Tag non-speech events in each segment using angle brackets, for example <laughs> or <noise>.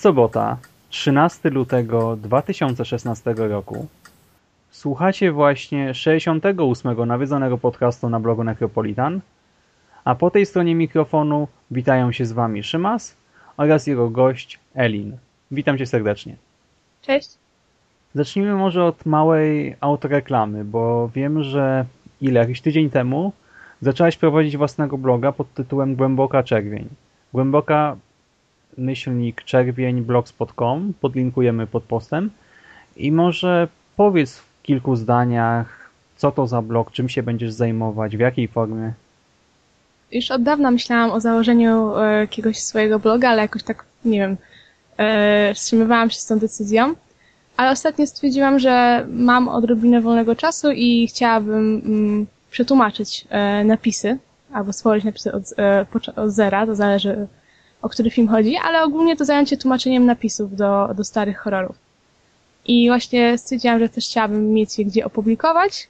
Jest sobota, 13 lutego 2016 roku. Słuchacie właśnie 68 nawiedzonego podcastu na blogu Necropolitan, a po tej stronie mikrofonu witają się z Wami Szymas oraz jego gość Elin. Witam Cię serdecznie. Cześć. Zacznijmy może od małej autoreklamy, bo wiem, że ile, jakiś tydzień temu zaczęłaś prowadzić własnego bloga pod tytułem Głęboka Czerwień. Głęboka myślnik czerwień blogspot.com podlinkujemy pod postem i może powiedz w kilku zdaniach co to za blog, czym się będziesz zajmować, w jakiej formie. Już od dawna myślałam o założeniu e, jakiegoś swojego bloga, ale jakoś tak, nie wiem, e, wstrzymywałam się z tą decyzją. Ale ostatnio stwierdziłam, że mam odrobinę wolnego czasu i chciałabym mm, przetłumaczyć e, napisy, albo stworzyć napisy od, od zera, to zależy o który film chodzi, ale ogólnie to zająć się tłumaczeniem napisów do, do starych horrorów. I właśnie stwierdziłam, że też chciałabym mieć je gdzie opublikować.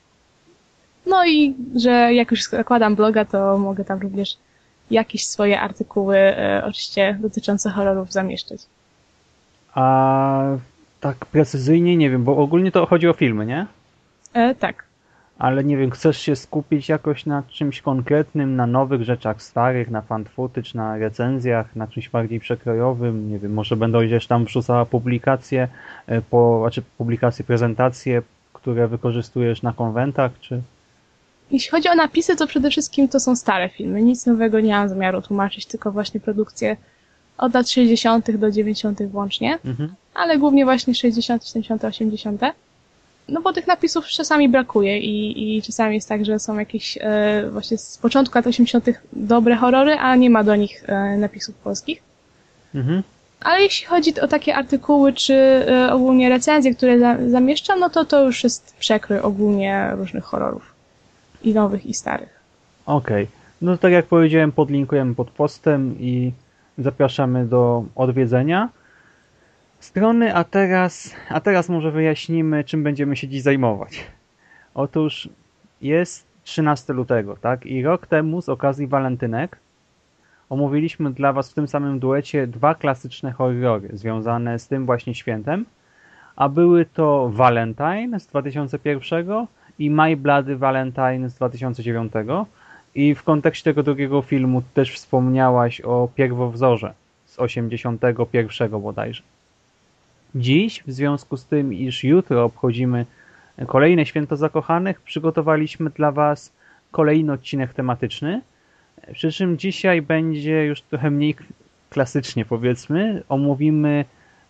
No i że jak już zakładam bloga, to mogę tam również jakieś swoje artykuły, e, oczywiście dotyczące horrorów zamieszczać. A tak precyzyjnie nie wiem, bo ogólnie to chodzi o filmy, nie? E, tak. Ale nie wiem, chcesz się skupić jakoś na czymś konkretnym, na nowych rzeczach starych, na fan footage, na recenzjach, na czymś bardziej przekrojowym, nie wiem, może będą gdzieś tam wrzucała publikacje, e, po, znaczy publikacje, prezentacje, które wykorzystujesz na konwentach, czy... Jeśli chodzi o napisy, to przede wszystkim to są stare filmy. Nic nowego nie mam zamiaru tłumaczyć, tylko właśnie produkcje od lat 60. do 90. włącznie. Mhm. ale głównie właśnie 60., 70., 80. No bo tych napisów czasami brakuje i, i czasami jest tak, że są jakieś e, właśnie z początku lat 80. dobre horrory, a nie ma do nich e, napisów polskich. Mhm. Ale jeśli chodzi o takie artykuły czy e, ogólnie recenzje, które za, zamieszczam, no to to już jest przekrój ogólnie różnych horrorów. I nowych, i starych. Okej. No tak jak powiedziałem, podlinkujemy pod postem i zapraszamy do odwiedzenia strony, a teraz, a teraz może wyjaśnimy, czym będziemy się dziś zajmować. Otóż jest 13 lutego, tak? I rok temu z okazji walentynek omówiliśmy dla Was w tym samym duecie dwa klasyczne horrory związane z tym właśnie świętem, a były to Valentine z 2001 i My Bloody Valentine z 2009 i w kontekście tego drugiego filmu też wspomniałaś o pierwowzorze z 81 bodajże. Dziś, w związku z tym, iż jutro obchodzimy kolejne święto zakochanych, przygotowaliśmy dla Was kolejny odcinek tematyczny. Przy czym dzisiaj będzie już trochę mniej klasycznie, powiedzmy. Omówimy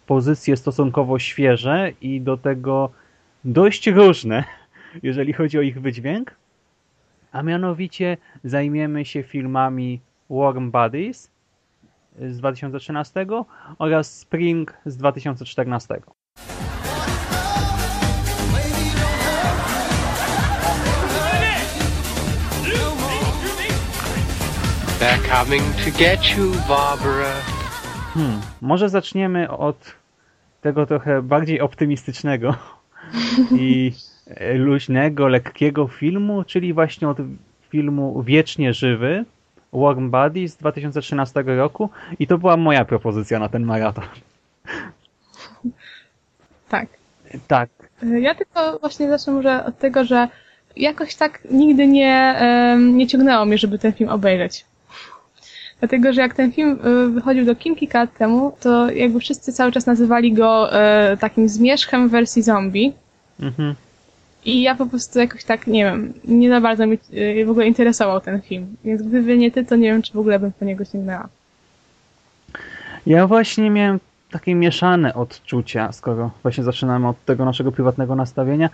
pozycje stosunkowo świeże i do tego dość różne, <laughs> jeżeli chodzi o ich wydźwięk. A mianowicie zajmiemy się filmami Warm Bodies z 2013 oraz Spring z 2014. They're coming to get you, Barbara. Hmm, może zaczniemy od tego trochę bardziej optymistycznego <laughs> i luźnego, lekkiego filmu, czyli właśnie od filmu Wiecznie Żywy, Warm Body z 2013 roku i to była moja propozycja na ten maraton. Tak. Tak, Ja tylko właśnie zacznę może od tego, że jakoś tak nigdy nie, nie ciągnęło mnie, żeby ten film obejrzeć. Dlatego, że jak ten film y, wychodził do kin kilka lat temu, to jakby wszyscy cały czas nazywali go y, takim zmierzchem w wersji zombie. Mhm. I ja po prostu jakoś tak, nie wiem, nie za bardzo mi y, w ogóle interesował ten film. Więc gdyby nie ty, to nie wiem, czy w ogóle bym po niego sięgnęła. Ja właśnie miałem takie mieszane odczucia, skoro właśnie zaczynamy od tego naszego prywatnego nastawienia.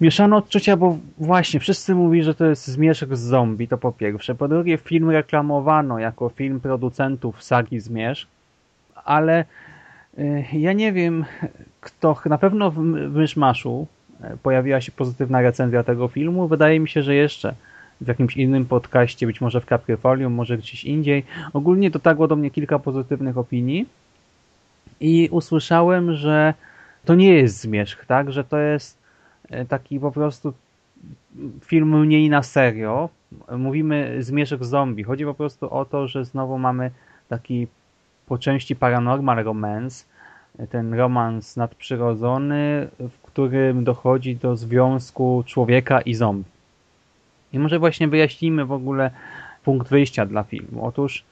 Mieszane odczucia, bo właśnie wszyscy mówili, że to jest zmierzch z zombie, to po pierwsze. Po drugie, film reklamowano jako film producentów sagi Zmierzch, ale y, ja nie wiem, kto, na pewno w Myszmaszu pojawiła się pozytywna recenzja tego filmu. Wydaje mi się, że jeszcze w jakimś innym podcaście, być może w Caprifolium, może gdzieś indziej. Ogólnie dotarło do mnie kilka pozytywnych opinii i usłyszałem, że to nie jest zmierzch, tak? Że to jest e, taki po prostu film mniej na serio. Mówimy zmierzch zombie. Chodzi po prostu o to, że znowu mamy taki po części paranormal romance, ten romans nadprzyrodzony, w którym dochodzi do związku człowieka i zombie. I może właśnie wyjaśnijmy w ogóle punkt wyjścia dla filmu. Otóż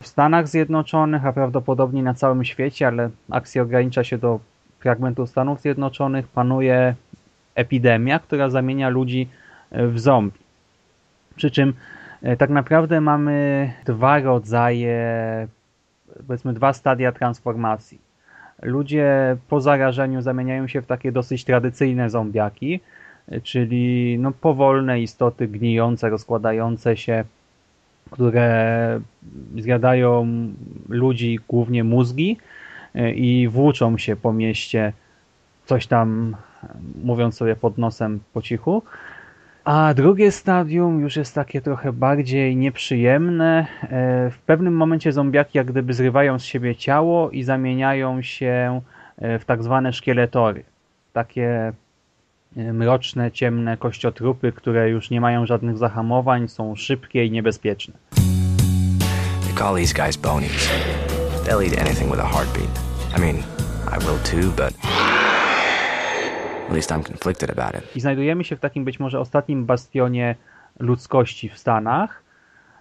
w Stanach Zjednoczonych, a prawdopodobnie na całym świecie, ale akcja ogranicza się do fragmentu Stanów Zjednoczonych, panuje epidemia, która zamienia ludzi w zombie. Przy czym e, tak naprawdę mamy dwa rodzaje, powiedzmy dwa stadia transformacji. Ludzie po zarażeniu zamieniają się w takie dosyć tradycyjne zombiaki, czyli no powolne istoty gnijące, rozkładające się, które zjadają ludzi, głównie mózgi i włóczą się po mieście coś tam mówiąc sobie pod nosem po cichu. A drugie stadium już jest takie trochę bardziej nieprzyjemne. E, W pewnym momencie zombiaki jak gdyby zrywają z siebie ciało i zamieniają się e, w tak zwane szkieletory. Takie e, mroczne, ciemne kościotrupy, które już nie mają żadnych zahamowań, są szybkie i niebezpieczne. They call these guys bonies. They'll eat anything with a heartbeat. I mean, I will too, but I znajdujemy się w takim być może ostatnim bastionie ludzkości w Stanach,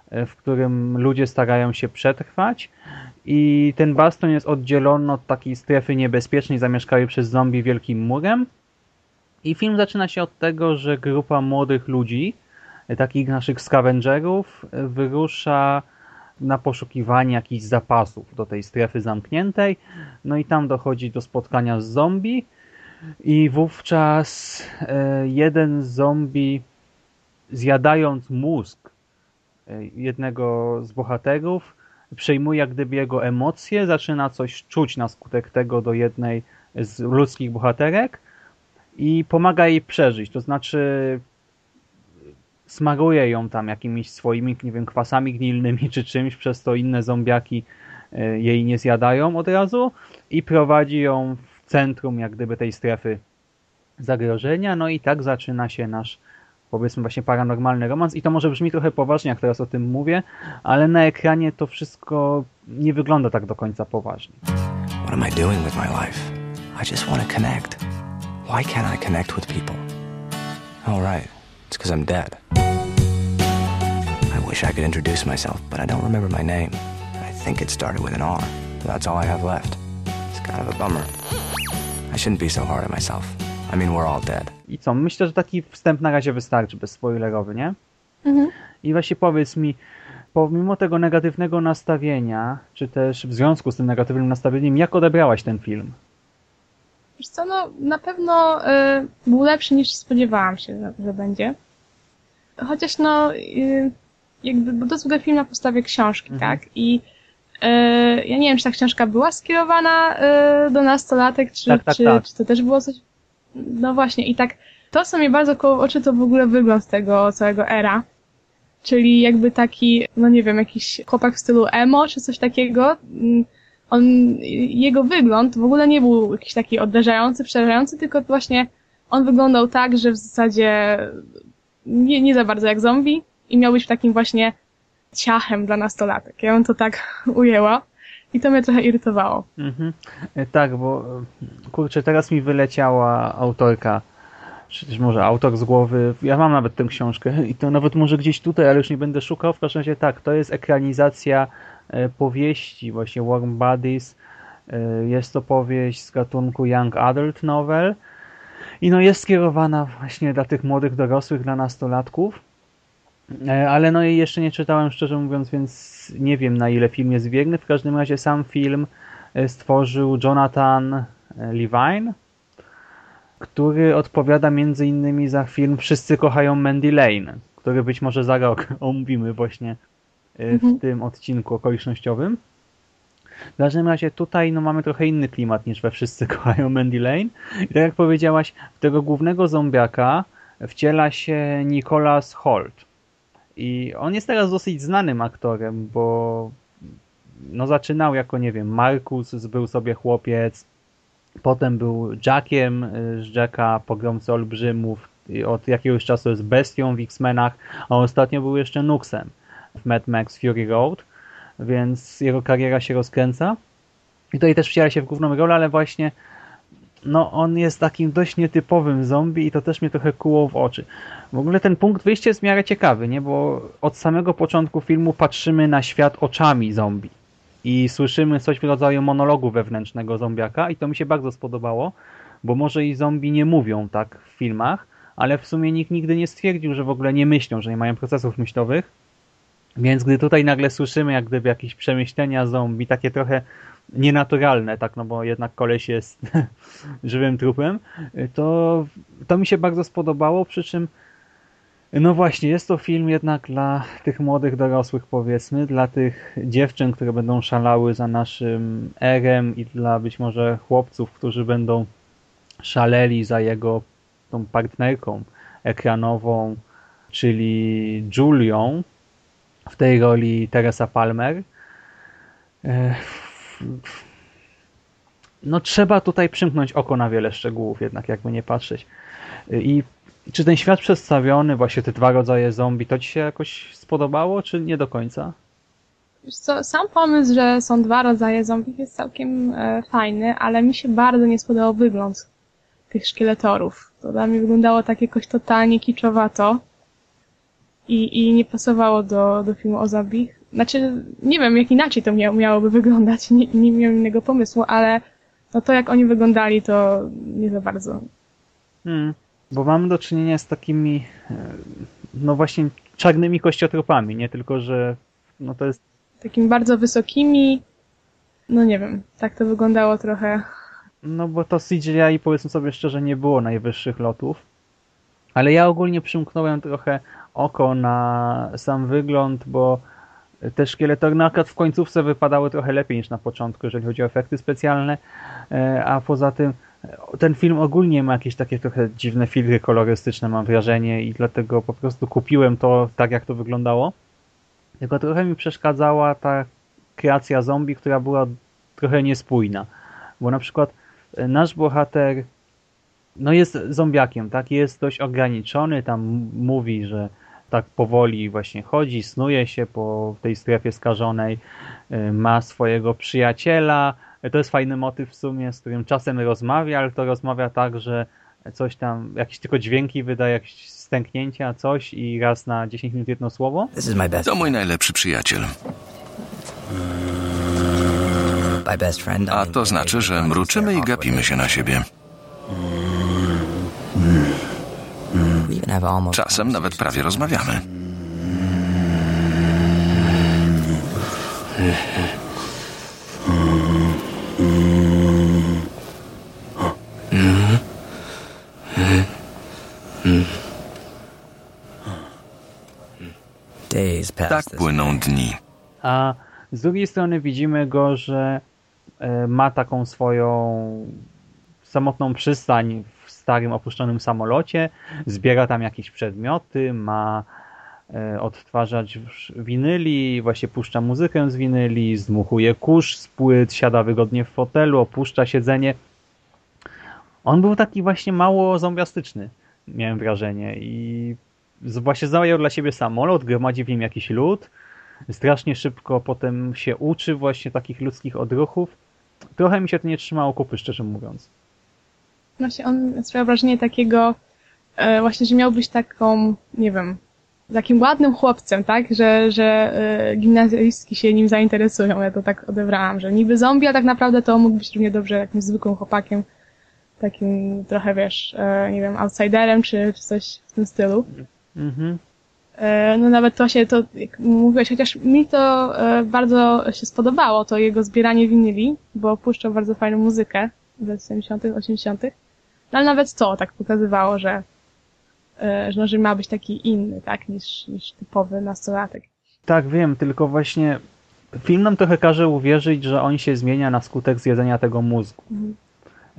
e, w którym ludzie starają się przetrwać. I ten bastion jest oddzielony od takiej strefy niebezpiecznej zamieszkałej przez zombie wielkim murem. I film zaczyna się od tego, że grupa młodych ludzi, e, takich naszych scavengerów, e, wyrusza na poszukiwanie jakichś zapasów do tej strefy zamkniętej, no i tam dochodzi do spotkania z zombie i wówczas e, jeden z zombie zjadając mózg e, jednego z bohaterów przejmuje jak gdyby jego emocje, zaczyna coś czuć na skutek tego do jednej z ludzkich bohaterek i pomaga jej przeżyć, to znaczy smaruje ją tam jakimiś swoimi, nie wiem, kwasami gnilnymi czy czymś, przez to inne zombiaki e, jej nie zjadają od razu i prowadzi ją centrum jak gdyby tej strefy zagrożenia, no i tak zaczyna się nasz powiedzmy właśnie paranormalny romans i to może brzmi trochę poważnie, jak teraz o tym mówię, ale na ekranie to wszystko nie wygląda tak do końca poważnie. What am I doing with my life? I just want to connect. Why can't I connect with people? Oh, right. It's because I'm dead. I wish I could introduce myself, but I don't remember my name. I think it started with an R. That's all I have left. It's kind of a bummer. I shouldn't be so hard on myself. I mean, we're all dead. I co, myślę, że taki wstęp na razie wystarczy, bezspoilerowy, nie? Mhm. I właśnie powiedz mi, pomimo tego negatywnego nastawienia, czy też w związku z tym negatywnym nastawieniem, jak odebrałaś ten film? Wiesz co, no na pewno y, był lepszy niż spodziewałam się, że, że będzie. Chociaż no, y, jakby, bo to jest w ogóle film na podstawie książki, Mhm. tak? I y, ja nie wiem, czy ta książka była skierowana y, do nastolatek, czy, Tak, tak, czy, tak. czy to też było coś... No właśnie, i tak to, co mnie bardzo koło oczy, to w ogóle wygląd tego całego era. Czyli jakby taki, no nie wiem, jakiś chłopak w stylu emo, czy coś takiego. Mm, On, jego wygląd w ogóle nie był jakiś taki oddarzający, przerażający, tylko właśnie on wyglądał tak, że w zasadzie nie, nie za bardzo jak zombie i miał być takim właśnie ciachem dla nastolatek. Ja bym to tak <laughs> ujęła i to mnie trochę irytowało. Mhm. E, Tak, bo e, kurczę, teraz mi wyleciała autorka, też może autor z głowy. Ja mam nawet tę książkę <laughs> i to nawet może gdzieś tutaj, ale już nie będę szukał. W każdym razie tak, to jest ekranizacja e, powieści, właśnie Warm Bodies. Jest to powieść z gatunku Young Adult Novel i no jest skierowana właśnie dla tych młodych dorosłych, dla nastolatków. E, ale no i jeszcze nie czytałem szczerze mówiąc, więc nie wiem na ile film jest wierny. W każdym razie sam film stworzył Jonathan Levine, który odpowiada między innymi za film Wszyscy kochają Mandy Lane, który być może za rok <laughs> omówimy właśnie e, Mhm. w tym odcinku okolicznościowym. W każdym razie tutaj no, mamy trochę inny klimat niż we Wszyscy kochają Mandy Lane. I tak jak powiedziałaś, w tego głównego zombiaka wciela się Nicholas Holt. I on jest teraz dosyć znanym aktorem, bo no zaczynał jako, nie wiem, Markus, Był sobie chłopiec, potem był Jackiem y, z Jacka, Pogromcy Olbrzymów, od jakiegoś czasu jest bestią w X-Menach, a ostatnio był jeszcze Nuxem w Mad Max Fury Road, więc jego kariera się rozkręca. I tutaj też wciela się w główną rolę, ale właśnie no on jest takim dość nietypowym zombie i to też mnie trochę kuło w oczy. W ogóle ten punkt wyjścia jest w miarę ciekawy, nie? bo od samego początku filmu patrzymy na świat oczami zombie i słyszymy coś w rodzaju monologu wewnętrznego zombiaka i to mi się bardzo spodobało, bo może i zombie nie mówią tak w filmach, ale w sumie nikt nigdy nie stwierdził, że w ogóle nie myślą, że nie mają procesów myślowych. Więc gdy tutaj nagle słyszymy jak gdyby jakieś przemyślenia zombie, takie trochę nienaturalne, tak, no bo jednak koleś jest <laughs> żywym trupem, to, to mi się bardzo spodobało, przy czym no właśnie, jest to film jednak dla tych młodych dorosłych powiedzmy, dla tych dziewczyn, które będą szalały za naszym erem i dla być może chłopców, którzy będą szaleli za jego tą partnerką ekranową, czyli Julią, w tej roli Teresa Palmer. No trzeba tutaj przymknąć oko na wiele szczegółów jednak, jakby nie patrzeć. I czy ten świat przedstawiony, właśnie te dwa rodzaje zombie, to ci się jakoś spodobało, czy nie do końca? Co, sam pomysł, że są dwa rodzaje zombie jest całkiem e, fajny, ale mi się bardzo nie spodobał wygląd tych szkieletorów. To dla mnie wyglądało tak jakoś totalnie kiczowato i, i nie pasowało do, do filmu o zombie. Znaczy, nie wiem jak inaczej to mia miałoby wyglądać, nie, nie miałem innego pomysłu, ale no to jak oni wyglądali to nie za bardzo. Hmm, bo mamy do czynienia z takimi, e, no właśnie, czarnymi kościotropami, nie tylko, że no to jest Takimi bardzo wysokimi, no nie wiem, tak to wyglądało trochę. No bo to CGI powiedzmy sobie szczerze nie było najwyższych lotów. Ale ja ogólnie przymknąłem trochę oko na sam wygląd, bo te szkieletory no akurat w końcówce wypadały trochę lepiej niż na początku, jeżeli chodzi o efekty specjalne, E, a poza tym e, ten film ogólnie ma jakieś takie trochę dziwne filtry kolorystyczne mam wrażenie i dlatego po prostu kupiłem to tak jak to wyglądało. Tylko trochę mi przeszkadzała ta kreacja zombie, która była trochę niespójna. Bo na przykład e, nasz bohater no jest zombiakiem, tak? Jest dość ograniczony, tam mówi, że tak powoli właśnie chodzi, snuje się po tej strefie skażonej, y, ma swojego przyjaciela. To jest fajny motyw w sumie, z którym czasem rozmawia, ale to rozmawia tak, że coś tam, jakieś tylko dźwięki wydaje, jakieś stęknięcia, coś i raz na 10 minut jedno słowo. This is my best. To mój najlepszy przyjaciel. My best friend. A to znaczy, że mruczymy i gapimy się na siebie. We even have almost Czasem nawet prawie rozmawiamy. Tak płyną dni. A z drugiej strony widzimy go, że e, ma taką swoją samotną przystań w starym opuszczonym samolocie, zbiera tam jakieś przedmioty, ma e, odtwarzać winyli, właśnie puszcza muzykę z winyli, zdmuchuje kurz z płyt, siada wygodnie w fotelu, opuszcza siedzenie. On był taki właśnie mało zombiastyczny, miałem wrażenie i właśnie zajął dla siebie samolot, gromadzi w nim jakiś lód, strasznie szybko potem się uczy właśnie takich ludzkich odruchów. Trochę mi się to nie trzymało kupy, szczerze mówiąc. Właśnie on sprawia wrażenie takiego, e, właśnie, że miał być taką, nie wiem, takim ładnym chłopcem, tak? Że, że y, gimnazjalistki się nim zainteresują. Ja to tak odebrałam, że niby zombie, a tak naprawdę to mógł być równie dobrze jakimś zwykłym chłopakiem. Takim trochę, wiesz, e, nie wiem, outsiderem czy, czy coś w tym stylu. Mhm. E, No nawet to się, to jak mówiłeś, chociaż mi to e, bardzo się spodobało, to jego zbieranie winyli, bo puszczał bardzo fajną muzykę latach 70., 80., no ale nawet to tak pokazywało, że, e, że, no, że ma być taki inny, tak, niż, niż typowy nastolatek. Tak, wiem, tylko właśnie film nam trochę każe uwierzyć, że on się zmienia na skutek zjedzenia tego mózgu. Mhm.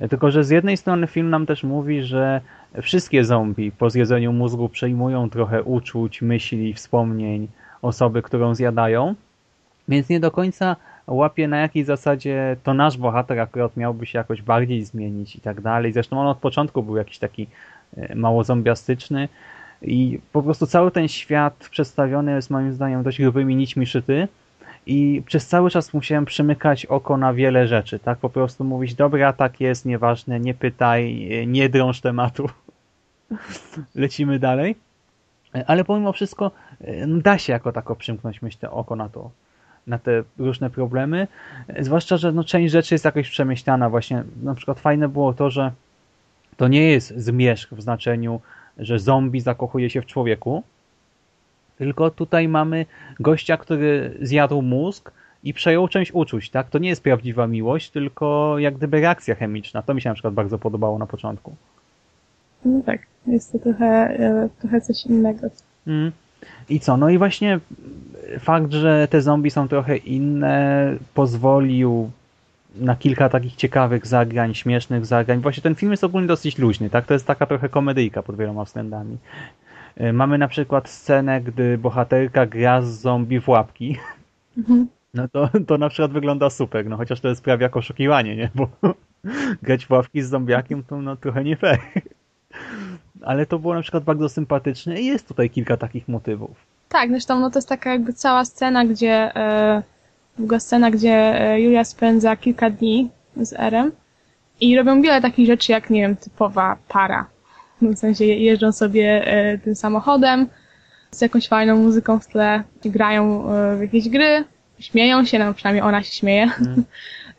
Tylko, że z jednej strony film nam też mówi, że wszystkie zombie po zjedzeniu mózgu przejmują trochę uczuć, myśli, wspomnień osoby, którą zjadają, więc nie do końca łapie na jakiej zasadzie to nasz bohater akurat miałby się jakoś bardziej zmienić i tak dalej. Zresztą on od początku był jakiś taki e, mało zombiastyczny i po prostu cały ten świat przedstawiony jest moim zdaniem dość grubymi nićmi szyty i przez cały czas musiałem przymykać oko na wiele rzeczy, tak? Po prostu mówić, dobra, tak jest, nieważne, nie pytaj, e, nie drąż tematu. <laughs> Lecimy dalej. Ale pomimo wszystko e, no da się jako tako przymknąć, myślę, oko na to, na te różne problemy. Zwłaszcza, że no, część rzeczy jest jakoś przemyślana. Właśnie na przykład fajne było to, że to nie jest zmierzch w znaczeniu, że zombie zakochuje się w człowieku, tylko tutaj mamy gościa, który zjadł mózg i przejął część uczuć, tak? To nie jest prawdziwa miłość, tylko jak gdyby reakcja chemiczna. To mi się na przykład bardzo podobało na początku. No tak, jest to trochę, e, trochę coś innego. Mm. I co? No i właśnie fakt, że te zombie są trochę inne, pozwolił na kilka takich ciekawych zagrań, śmiesznych zagrań. Właśnie ten film jest ogólnie dosyć luźny, tak? To jest taka trochę komedyjka pod wieloma względami. E, Mamy na przykład scenę, gdy bohaterka gra z zombie w łapki. Mhm. <laughs> No to, to na przykład wygląda super, no chociaż to jest prawie jak oszukiwanie, nie? Bo <laughs> grać w ławki z zombiakiem to no trochę nie fair. <laughs> Ale to było na przykład bardzo sympatyczne i jest tutaj kilka takich motywów. Tak, zresztą no to jest taka jakby cała scena, gdzie e, długa scena, gdzie e, Julia spędza kilka dni z Erem i robią wiele takich rzeczy, jak nie wiem, typowa para. W sensie je- jeżdżą sobie e, tym samochodem z jakąś fajną muzyką w tle, grają e, w jakieś gry, śmieją się, no przynajmniej ona się śmieje. <laughs>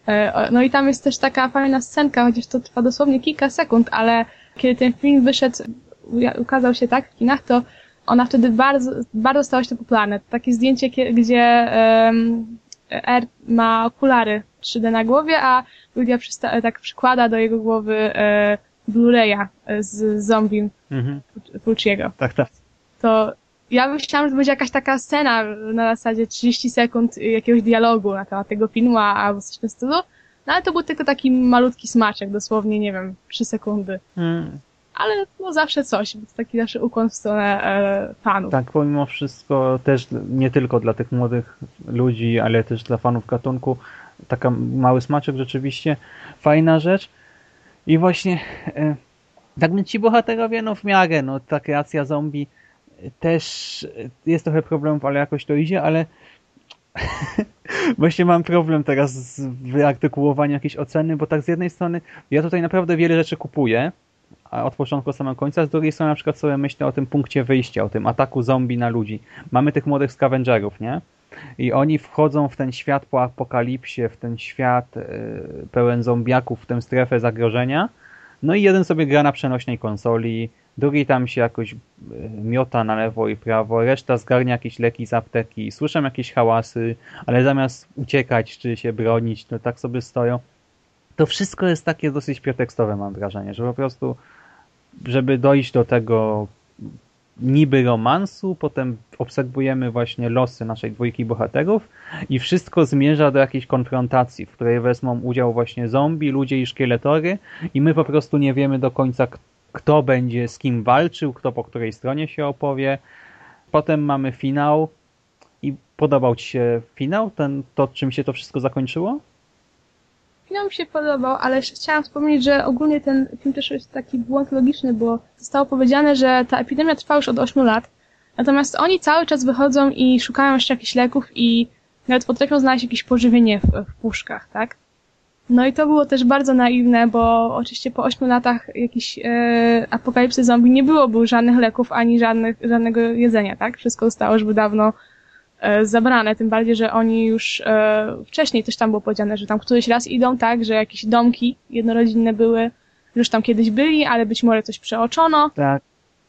E, o- No i tam jest też taka fajna scenka, chociaż to trwa dosłownie kilka sekund, ale kiedy ten film wyszedł, ukazał się tak w kinach, to ona wtedy bardzo, bardzo stało się to popularne. Takie zdjęcie, gdzie em, R ma okulary 3D na głowie, a Julia przysta- tak przykłada do jego głowy e, Blu-raya e, z zombie Mhm. Fulciego. Tak, tak. To ja myślałam, że to będzie jakaś taka scena na zasadzie 30 sekund jakiegoś dialogu na temat tego filmu, a- albo coś w tym stylu. No ale to był tylko taki malutki smaczek, dosłownie, nie wiem, 3 sekundy. Mm, Ale no zawsze coś, to taki zawsze ukłon w stronę e, fanów. Tak, pomimo wszystko też nie tylko dla tych młodych ludzi, ale też dla fanów gatunku. Taka mały smaczek rzeczywiście. Fajna rzecz. I właśnie e, tak więc ci bohaterowie, no w miarę, no ta kreacja zombie też jest trochę problemów, ale jakoś to idzie, ale <laughs> właśnie mam problem teraz z wyartykułowaniem jakiejś oceny, bo tak z jednej strony ja tutaj naprawdę wiele rzeczy kupuję, od początku do samego końca, z drugiej strony na przykład sobie myślę o tym punkcie wyjścia, o tym ataku zombie na ludzi. Mamy tych młodych scavengerów, nie? I oni wchodzą w ten świat po apokalipsie, w ten świat e, pełen zombiaków, w tę strefę zagrożenia. No i jeden sobie gra na przenośnej konsoli, drugi tam się jakoś e, miota na lewo i prawo, reszta zgarnia jakieś leki z apteki, słyszę jakieś hałasy, ale zamiast uciekać czy się bronić, to tak sobie stoją. To wszystko jest takie dosyć pretekstowe, mam wrażenie, że po prostu, żeby dojść do tego niby romansu, potem obserwujemy właśnie losy naszej dwójki bohaterów i wszystko zmierza do jakiejś konfrontacji, w której wezmą udział właśnie zombie, ludzie i szkieletory i my po prostu nie wiemy do końca kto będzie z kim walczył, kto po której stronie się opowie. Potem mamy finał i podobał Ci się finał, ten, to czym się to wszystko zakończyło? Film mi się podobał, ale jeszcze chciałam wspomnieć, że ogólnie ten film też jest taki błąd logiczny, bo zostało powiedziane, że ta epidemia trwa już od 8 lat, natomiast oni cały czas wychodzą i szukają jeszcze jakichś leków i nawet potrafią znaleźć jakieś pożywienie w, w puszkach, tak? No i to było też bardzo naiwne, bo oczywiście po ośmiu latach jakiejś e, apokalipsy zombie nie byłoby żadnych leków ani żadnych, żadnego jedzenia, tak? Wszystko zostało już dawno zabrane, tym bardziej, że oni już e, wcześniej też tam było powiedziane, że tam któryś raz idą, tak, że jakieś domki jednorodzinne były, już tam kiedyś byli, ale być może coś przeoczono. Tak.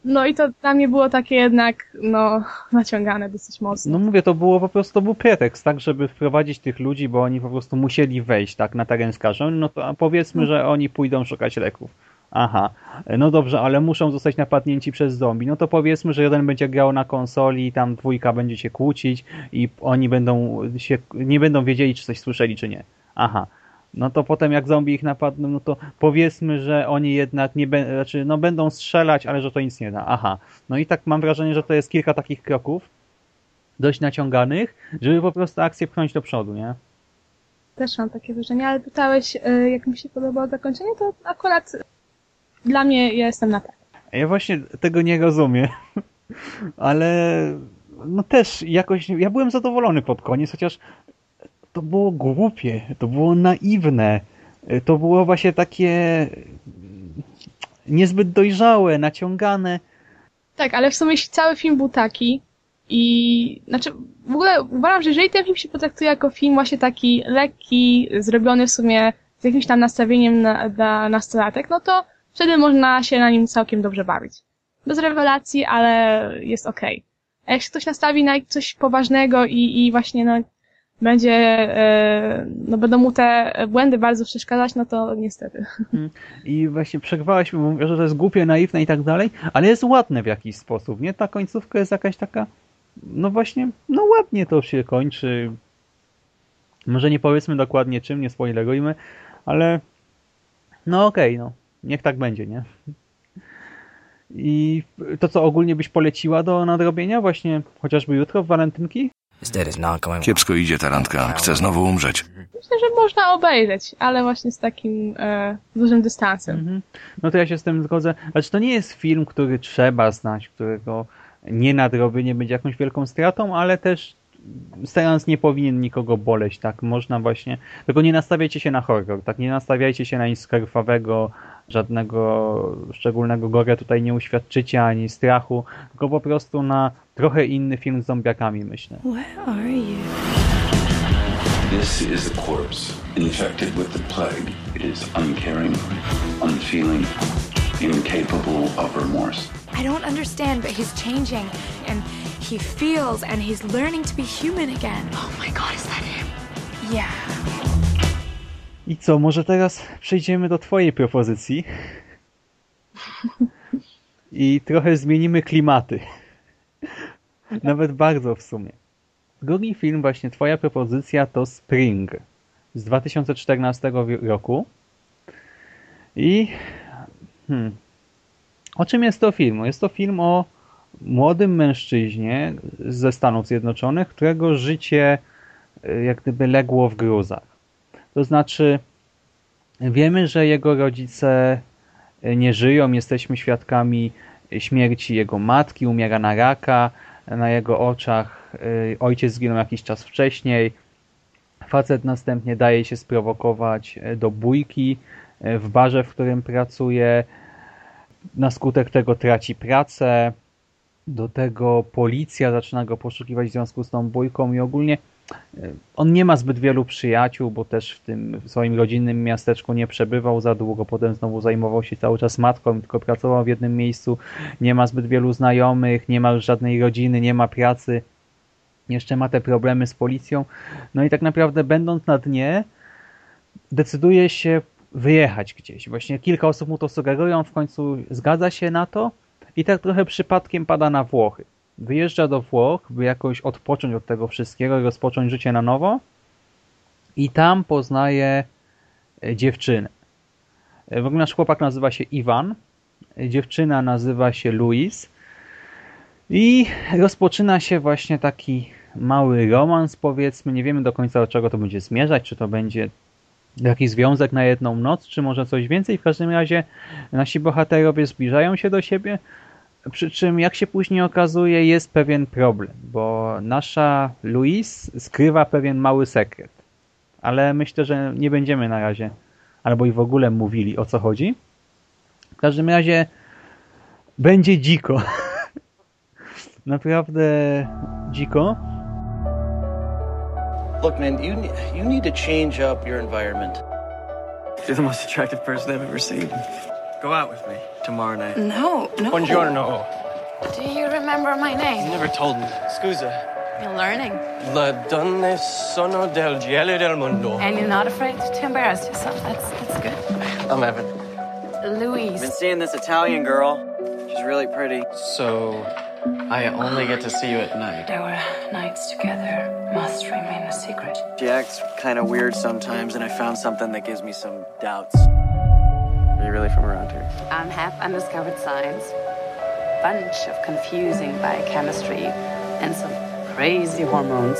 No i to dla mnie było takie jednak, no, <laughs> naciągane dosyć mocno. No mówię, to było po prostu to był pretekst, tak, żeby wprowadzić tych ludzi, bo oni po prostu musieli wejść tak na teren skażony, no to powiedzmy, że oni pójdą szukać leków. Aha, no dobrze, ale muszą zostać napadnięci przez zombie. No to powiedzmy, że jeden będzie grał na konsoli, tam dwójka będzie się kłócić i oni będą się, nie będą wiedzieli, czy coś słyszeli, czy nie. Aha. No to potem jak zombie ich napadną, no to powiedzmy, że oni jednak nie będą, znaczy, no będą strzelać, ale że to nic nie da. Aha. No i tak mam wrażenie, że to jest kilka takich kroków dość naciąganych, żeby po prostu akcję pchnąć do przodu, nie? Też mam takie wrażenie, ale pytałeś, e, jak mi się podobało zakończenie, to akurat dla mnie ja jestem na tak. Ja właśnie tego nie rozumiem, ale no też jakoś, ja byłem zadowolony pod koniec, chociaż to było głupie, to było naiwne, to było właśnie takie niezbyt dojrzałe, naciągane. Tak, ale w sumie jeśli cały film był taki i znaczy w ogóle uważam, że jeżeli ten film się potraktuje jako film właśnie taki lekki, zrobiony w sumie z jakimś tam nastawieniem na, dla nastolatek, no to wtedy można się na nim całkiem dobrze bawić. Bez rewelacji, ale jest okej. A jak się ktoś nastawi na coś poważnego i, i właśnie no będzie, e, no będą mu te błędy bardzo przeszkadzać, no to niestety. <laughs> I właśnie przerwałaś mi, mówię, że to jest głupie, naiwne i tak dalej, ale jest ładne w jakiś sposób, nie? Ta końcówka jest jakaś taka, no właśnie, no ładnie to się kończy. Może nie powiedzmy dokładnie czym, nie spoilerujmy, ale no okej, okay, no. Niech tak będzie, nie? I to, co ogólnie byś poleciła do nadrobienia właśnie chociażby jutro w walentynki? Kiepsko idzie ta randka. Chcę znowu umrzeć. Myślę, że można obejrzeć, ale właśnie z takim e, dużym dystansem. Mhm. No to ja się z tym zgodzę. Znaczy to nie jest film, który trzeba znać, którego nie nadrobienie będzie jakąś wielką stratą, ale też seans nie powinien nikogo boleć, tak? Można właśnie, tylko nie nastawiajcie się na horror, tak? Nie nastawiajcie się na nic krwawego, żadnego szczególnego gore tutaj nie uświadczycie, ani strachu, tylko po prostu na trochę inny film z zombiakami, myślę. Where are you? This is a corpse infected with the plague. It is uncaring, unfeeling, incapable of remorse. I don't understand, but he's changing, and he feels, and he's learning to be human again. Oh my god, is that him? Yeah. I co, może teraz przejdziemy do twojej propozycji i trochę zmienimy klimaty. Nawet bardzo w sumie. Drugi film, właśnie twoja propozycja to Spring z 2014 roku. I hmm, o czym jest to film? Jest to film o młodym mężczyźnie ze Stanów Zjednoczonych, którego życie jak gdyby legło w gruzach. To znaczy, wiemy, że jego rodzice nie żyją, jesteśmy świadkami śmierci jego matki, umiera na raka, na jego oczach ojciec zginął jakiś czas wcześniej. Facet następnie daje się sprowokować do bójki w barze, w którym pracuje. Na skutek tego traci pracę. Do tego policja zaczyna go poszukiwać w związku z tą bójką i ogólnie on nie ma zbyt wielu przyjaciół, bo też w tym swoim rodzinnym miasteczku nie przebywał za długo, potem znowu zajmował się cały czas matką, tylko pracował w jednym miejscu, nie ma zbyt wielu znajomych, nie ma już żadnej rodziny, nie ma pracy, jeszcze ma te problemy z policją. No i tak naprawdę będąc na dnie, decyduje się wyjechać gdzieś. Właśnie kilka osób mu to sugerują, w końcu zgadza się na to i tak trochę przypadkiem pada na Włochy wyjeżdża do Włoch, by jakoś odpocząć od tego wszystkiego i rozpocząć życie na nowo. I tam poznaje dziewczynę. W ogóle nasz chłopak nazywa się Iwan, dziewczyna nazywa się Louis i rozpoczyna się właśnie taki mały romans, powiedzmy. Nie wiemy do końca do czego to będzie zmierzać, czy to będzie jakiś związek na jedną noc, czy może coś więcej. W każdym razie nasi bohaterowie zbliżają się do siebie, przy czym, jak się później okazuje, jest pewien problem, bo nasza Louise skrywa pewien mały sekret. ale myślę, że nie będziemy na razie albo i w ogóle mówili o co chodzi. W każdym razie będzie dziko. <laughs> Naprawdę dziko. Look, man, you you need to change up your environment. You're the most attractive person I've ever seen. Go out with me tomorrow night. No, no. Buongiorno. Do you remember my name? You never told me. Scusa. You're learning. La donne sono del gelo del mondo. And you're not afraid to embarrass yourself. That's that's good. I'm Evan. Louise. Been seeing this Italian girl. She's really pretty. So, I only get to see you at night. Our nights together must remain a secret. She acts kind of weird sometimes, and I found something that gives me some doubts. Are you really from around here? I'm half undiscovered science, bunch of confusing biochemistry, and some crazy hormones.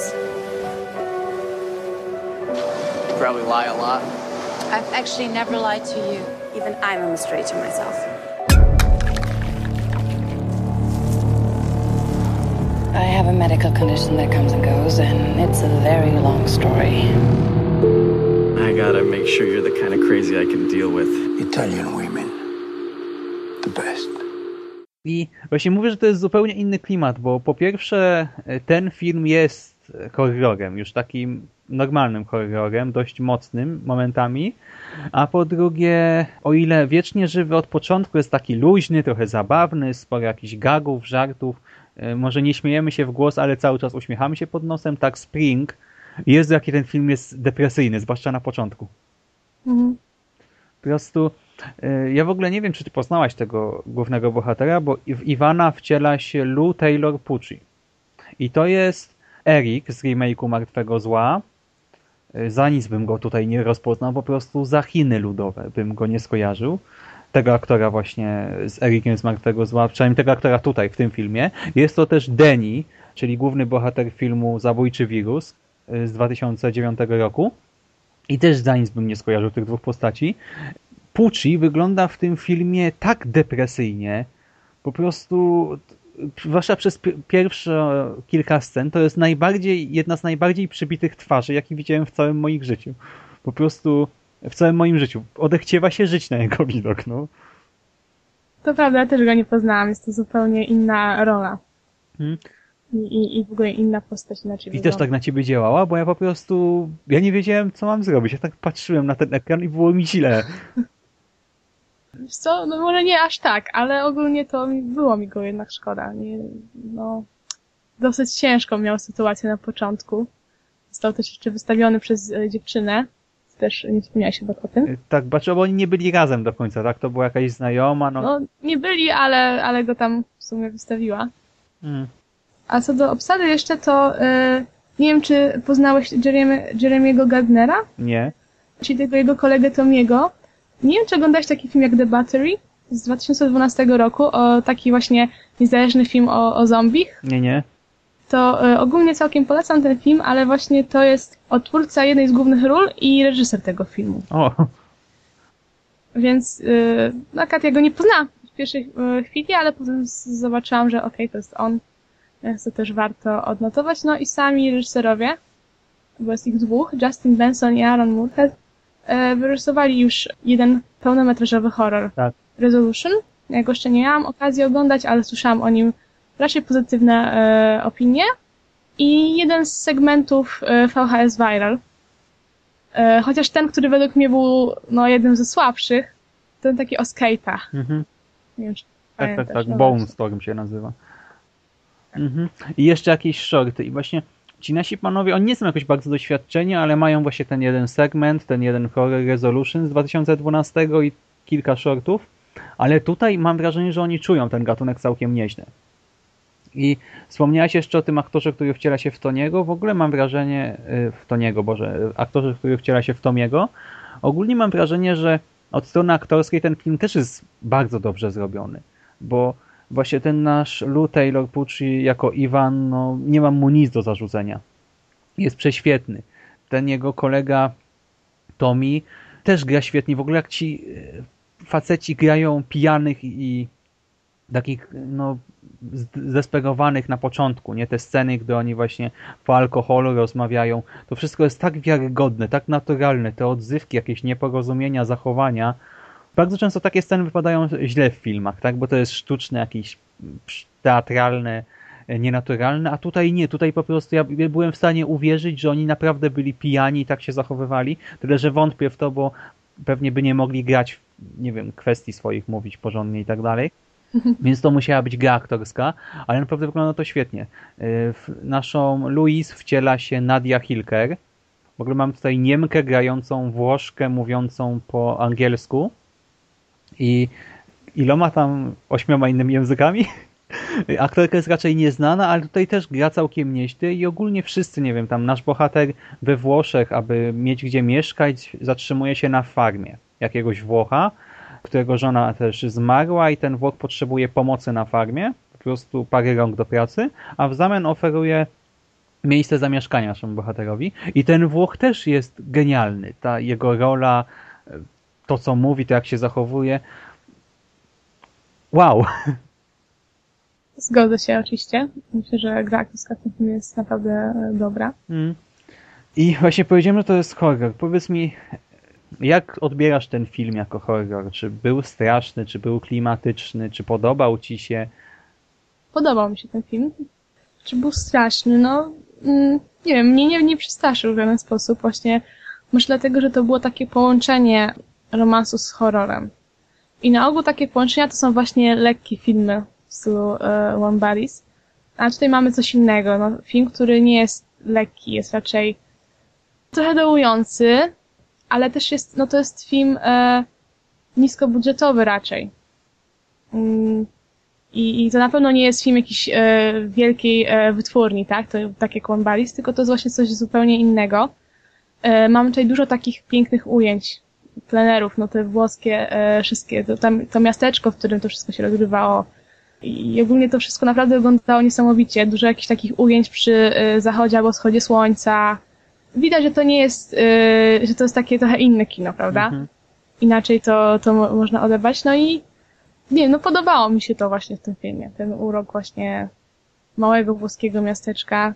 You probably lie a lot. I've actually never lied to you. Even I'm a mystery to myself. I have a medical condition that comes and goes, and it's a very long story. I gotta make sure you're the kind of crazy I can deal with. Italian women, the best. I właśnie mówię, że to jest zupełnie inny klimat, bo po pierwsze e, ten film jest horrorem, już takim normalnym horrorem, dość mocnym momentami, a po drugie, o ile Wiecznie Żywy od początku jest taki luźny, trochę zabawny, sporo jakichś gagów, żartów, e, może nie śmiejemy się w głos, ale cały czas uśmiechamy się pod nosem, tak Spring, jest jaki ten film jest depresyjny, zwłaszcza na początku. Mhm. Po prostu y, ja w ogóle nie wiem, czy ty poznałaś tego głównego bohatera, bo w Iwana wciela się Lou Taylor Pucci. I to jest Eric z remake'u Martwego Zła. Y, Za nic bym go tutaj nie rozpoznał, po prostu za Chiny ludowe bym go nie skojarzył. Tego aktora właśnie z Ericiem z Martwego Zła, przynajmniej tego aktora tutaj w tym filmie. Jest to też Denny, czyli główny bohater filmu Zabójczy Wirus z 2009 roku. I też za nic bym nie skojarzył tych dwóch postaci. Pucci wygląda w tym filmie tak depresyjnie, po prostu, zwłaszcza przez pi- pierwsze kilka scen, to jest najbardziej, jedna z najbardziej przybitych twarzy, jakie widziałem w całym moim życiu. Po prostu w całym moim życiu. Odechciewa się żyć na jego widok, no. To prawda, ja też go nie poznałam, jest to zupełnie inna rola. Hmm. I, i, i w ogóle inna postać inaczej I też tak na ciebie działała, bo ja po prostu, ja nie wiedziałem, co mam zrobić. Ja tak patrzyłem na ten ekran i było mi źle. <laughs> Wiesz co, no może nie aż tak, ale ogólnie to było mi go jednak szkoda. Nie, no, dosyć ciężką miał sytuację na początku. Został też jeszcze wystawiony przez e, dziewczynę. Też nie wspomniałeś chyba o tym. Tak, patrzę, bo oni nie byli razem do końca, tak? To była jakaś znajoma, no. No, nie byli, ale, ale go tam w sumie wystawiła. Mm. A co do obsady jeszcze, to e, nie wiem, czy poznałeś Jeremy, Jeremiego Gardnera, Nie. czyli tego jego kolegę Tomiego. Nie wiem, czy oglądałeś taki film jak The Battery z 2012 roku, o taki właśnie niezależny film o, o zombich. Nie, nie. To e, ogólnie całkiem polecam ten film, ale właśnie to jest odtwórca jednej z głównych ról i reżyser tego filmu. O, Więc yy, no akurat ja go nie poznałam w pierwszej e, chwili, ale potem zobaczyłam, że okej, to jest on. Więc to też warto odnotować. No i sami reżyserowie, bo jest ich dwóch, Justin Benson i Aaron Moorhead, e, wyrysowali już jeden pełnometrażowy horror. Tak. Resolution. Ja go jeszcze nie miałam okazji oglądać, ale słyszałam o nim raczej pozytywne e, opinie. I jeden z segmentów e, VHS Viral. E, chociaż ten, który według mnie był no, jednym ze słabszych, ten taki o skate'ach. mhm. Nie wiem, czy tak, tak, tak. no Bone właśnie. Storm się nazywa. Mhm. I jeszcze jakieś shorty. I właśnie ci nasi panowie, oni nie są jakoś bardzo doświadczeni, ale mają właśnie ten jeden segment, ten jeden horror resolution z 2012 i kilka shortów. Ale tutaj mam wrażenie, że oni czują ten gatunek całkiem nieźle. I wspomniałaś jeszcze o tym aktorze, który wciela się w Toniego. W ogóle mam wrażenie, y, w Toniego, Boże, aktorze, który wciela się w Tomiego. Ogólnie mam wrażenie, że od strony aktorskiej ten film też jest bardzo dobrze zrobiony. Bo właśnie ten nasz Lou Taylor Pucci jako Iwan, no nie mam mu nic do zarzucenia. Jest prześwietny. Ten jego kolega Tommy też gra świetnie. W ogóle jak ci y, faceci grają pijanych i takich no zdesperowanych na początku, nie? Te sceny, gdy oni właśnie po alkoholu rozmawiają, to wszystko jest tak wiarygodne, tak naturalne, te odzywki, jakieś nieporozumienia, zachowania. Bardzo często takie sceny wypadają źle w filmach, tak? Bo to jest sztuczne, jakieś teatralne, nienaturalne, a tutaj nie, tutaj po prostu ja byłem w stanie uwierzyć, że oni naprawdę byli pijani i tak się zachowywali, tyle że wątpię w to, bo pewnie by nie mogli grać, nie wiem, kwestii swoich mówić porządnie i tak dalej. <laughs> Więc to musiała być gra aktorska, ale naprawdę wygląda to świetnie. W naszą Louise wciela się Nadia Hilker. W ogóle mam tutaj Niemkę grającą Włoszkę mówiącą po angielsku i iloma tam ośmioma innymi językami. <laughs> Aktorka jest raczej nieznana, ale tutaj też gra całkiem nieźle i ogólnie wszyscy, nie wiem, tam nasz bohater we Włoszech, aby mieć gdzie mieszkać, zatrzymuje się na farmie jakiegoś Włocha, którego żona też zmarła i ten Włoch potrzebuje pomocy na farmie, po prostu parę rąk do pracy, a w zamian oferuje miejsce zamieszkania naszemu bohaterowi i ten Włoch też jest genialny. Ta jego rola, to co mówi, to jak się zachowuje. Wow! Zgodzę się oczywiście. Myślę, że gra aktorska w tym filmie jest naprawdę e, dobra. Mm. I właśnie powiedziałem, że to jest horror. Powiedz mi, jak odbierasz ten film jako horror? Czy był straszny, czy był klimatyczny, czy podobał ci się? Podobał mi się ten film. Czy był straszny? No, mm, nie wiem, mnie nie, nie przestraszył w żaden sposób. Właśnie myślę dlatego, że to było takie połączenie romansu z horrorem. I na ogół takie połączenia to są właśnie lekkie filmy w stylu uh, One Bodies. A tutaj mamy coś innego. No, film, który nie jest lekki, jest raczej trochę dołujący, ale też jest, no to jest film e, niskobudżetowy raczej. Mm, i, to na pewno nie jest film jakiś e, wielkiej e, wytwórni, tak? To, tak jak One Bodies, tylko to jest właśnie coś zupełnie innego. E, mamy tutaj dużo takich pięknych ujęć, plenerów, no te włoskie e, wszystkie, to, tam, to miasteczko, w którym to wszystko się rozgrywało. I ogólnie to wszystko naprawdę wyglądało niesamowicie. Dużo jakichś takich ujęć przy e, zachodzie albo wschodzie słońca. Widać, że to nie jest, e, że to jest takie trochę inne kino, prawda? Mhm. Inaczej to, to mo- można odebrać. No i nie no podobało mi się to właśnie w tym filmie. Ten urok właśnie małego włoskiego miasteczka.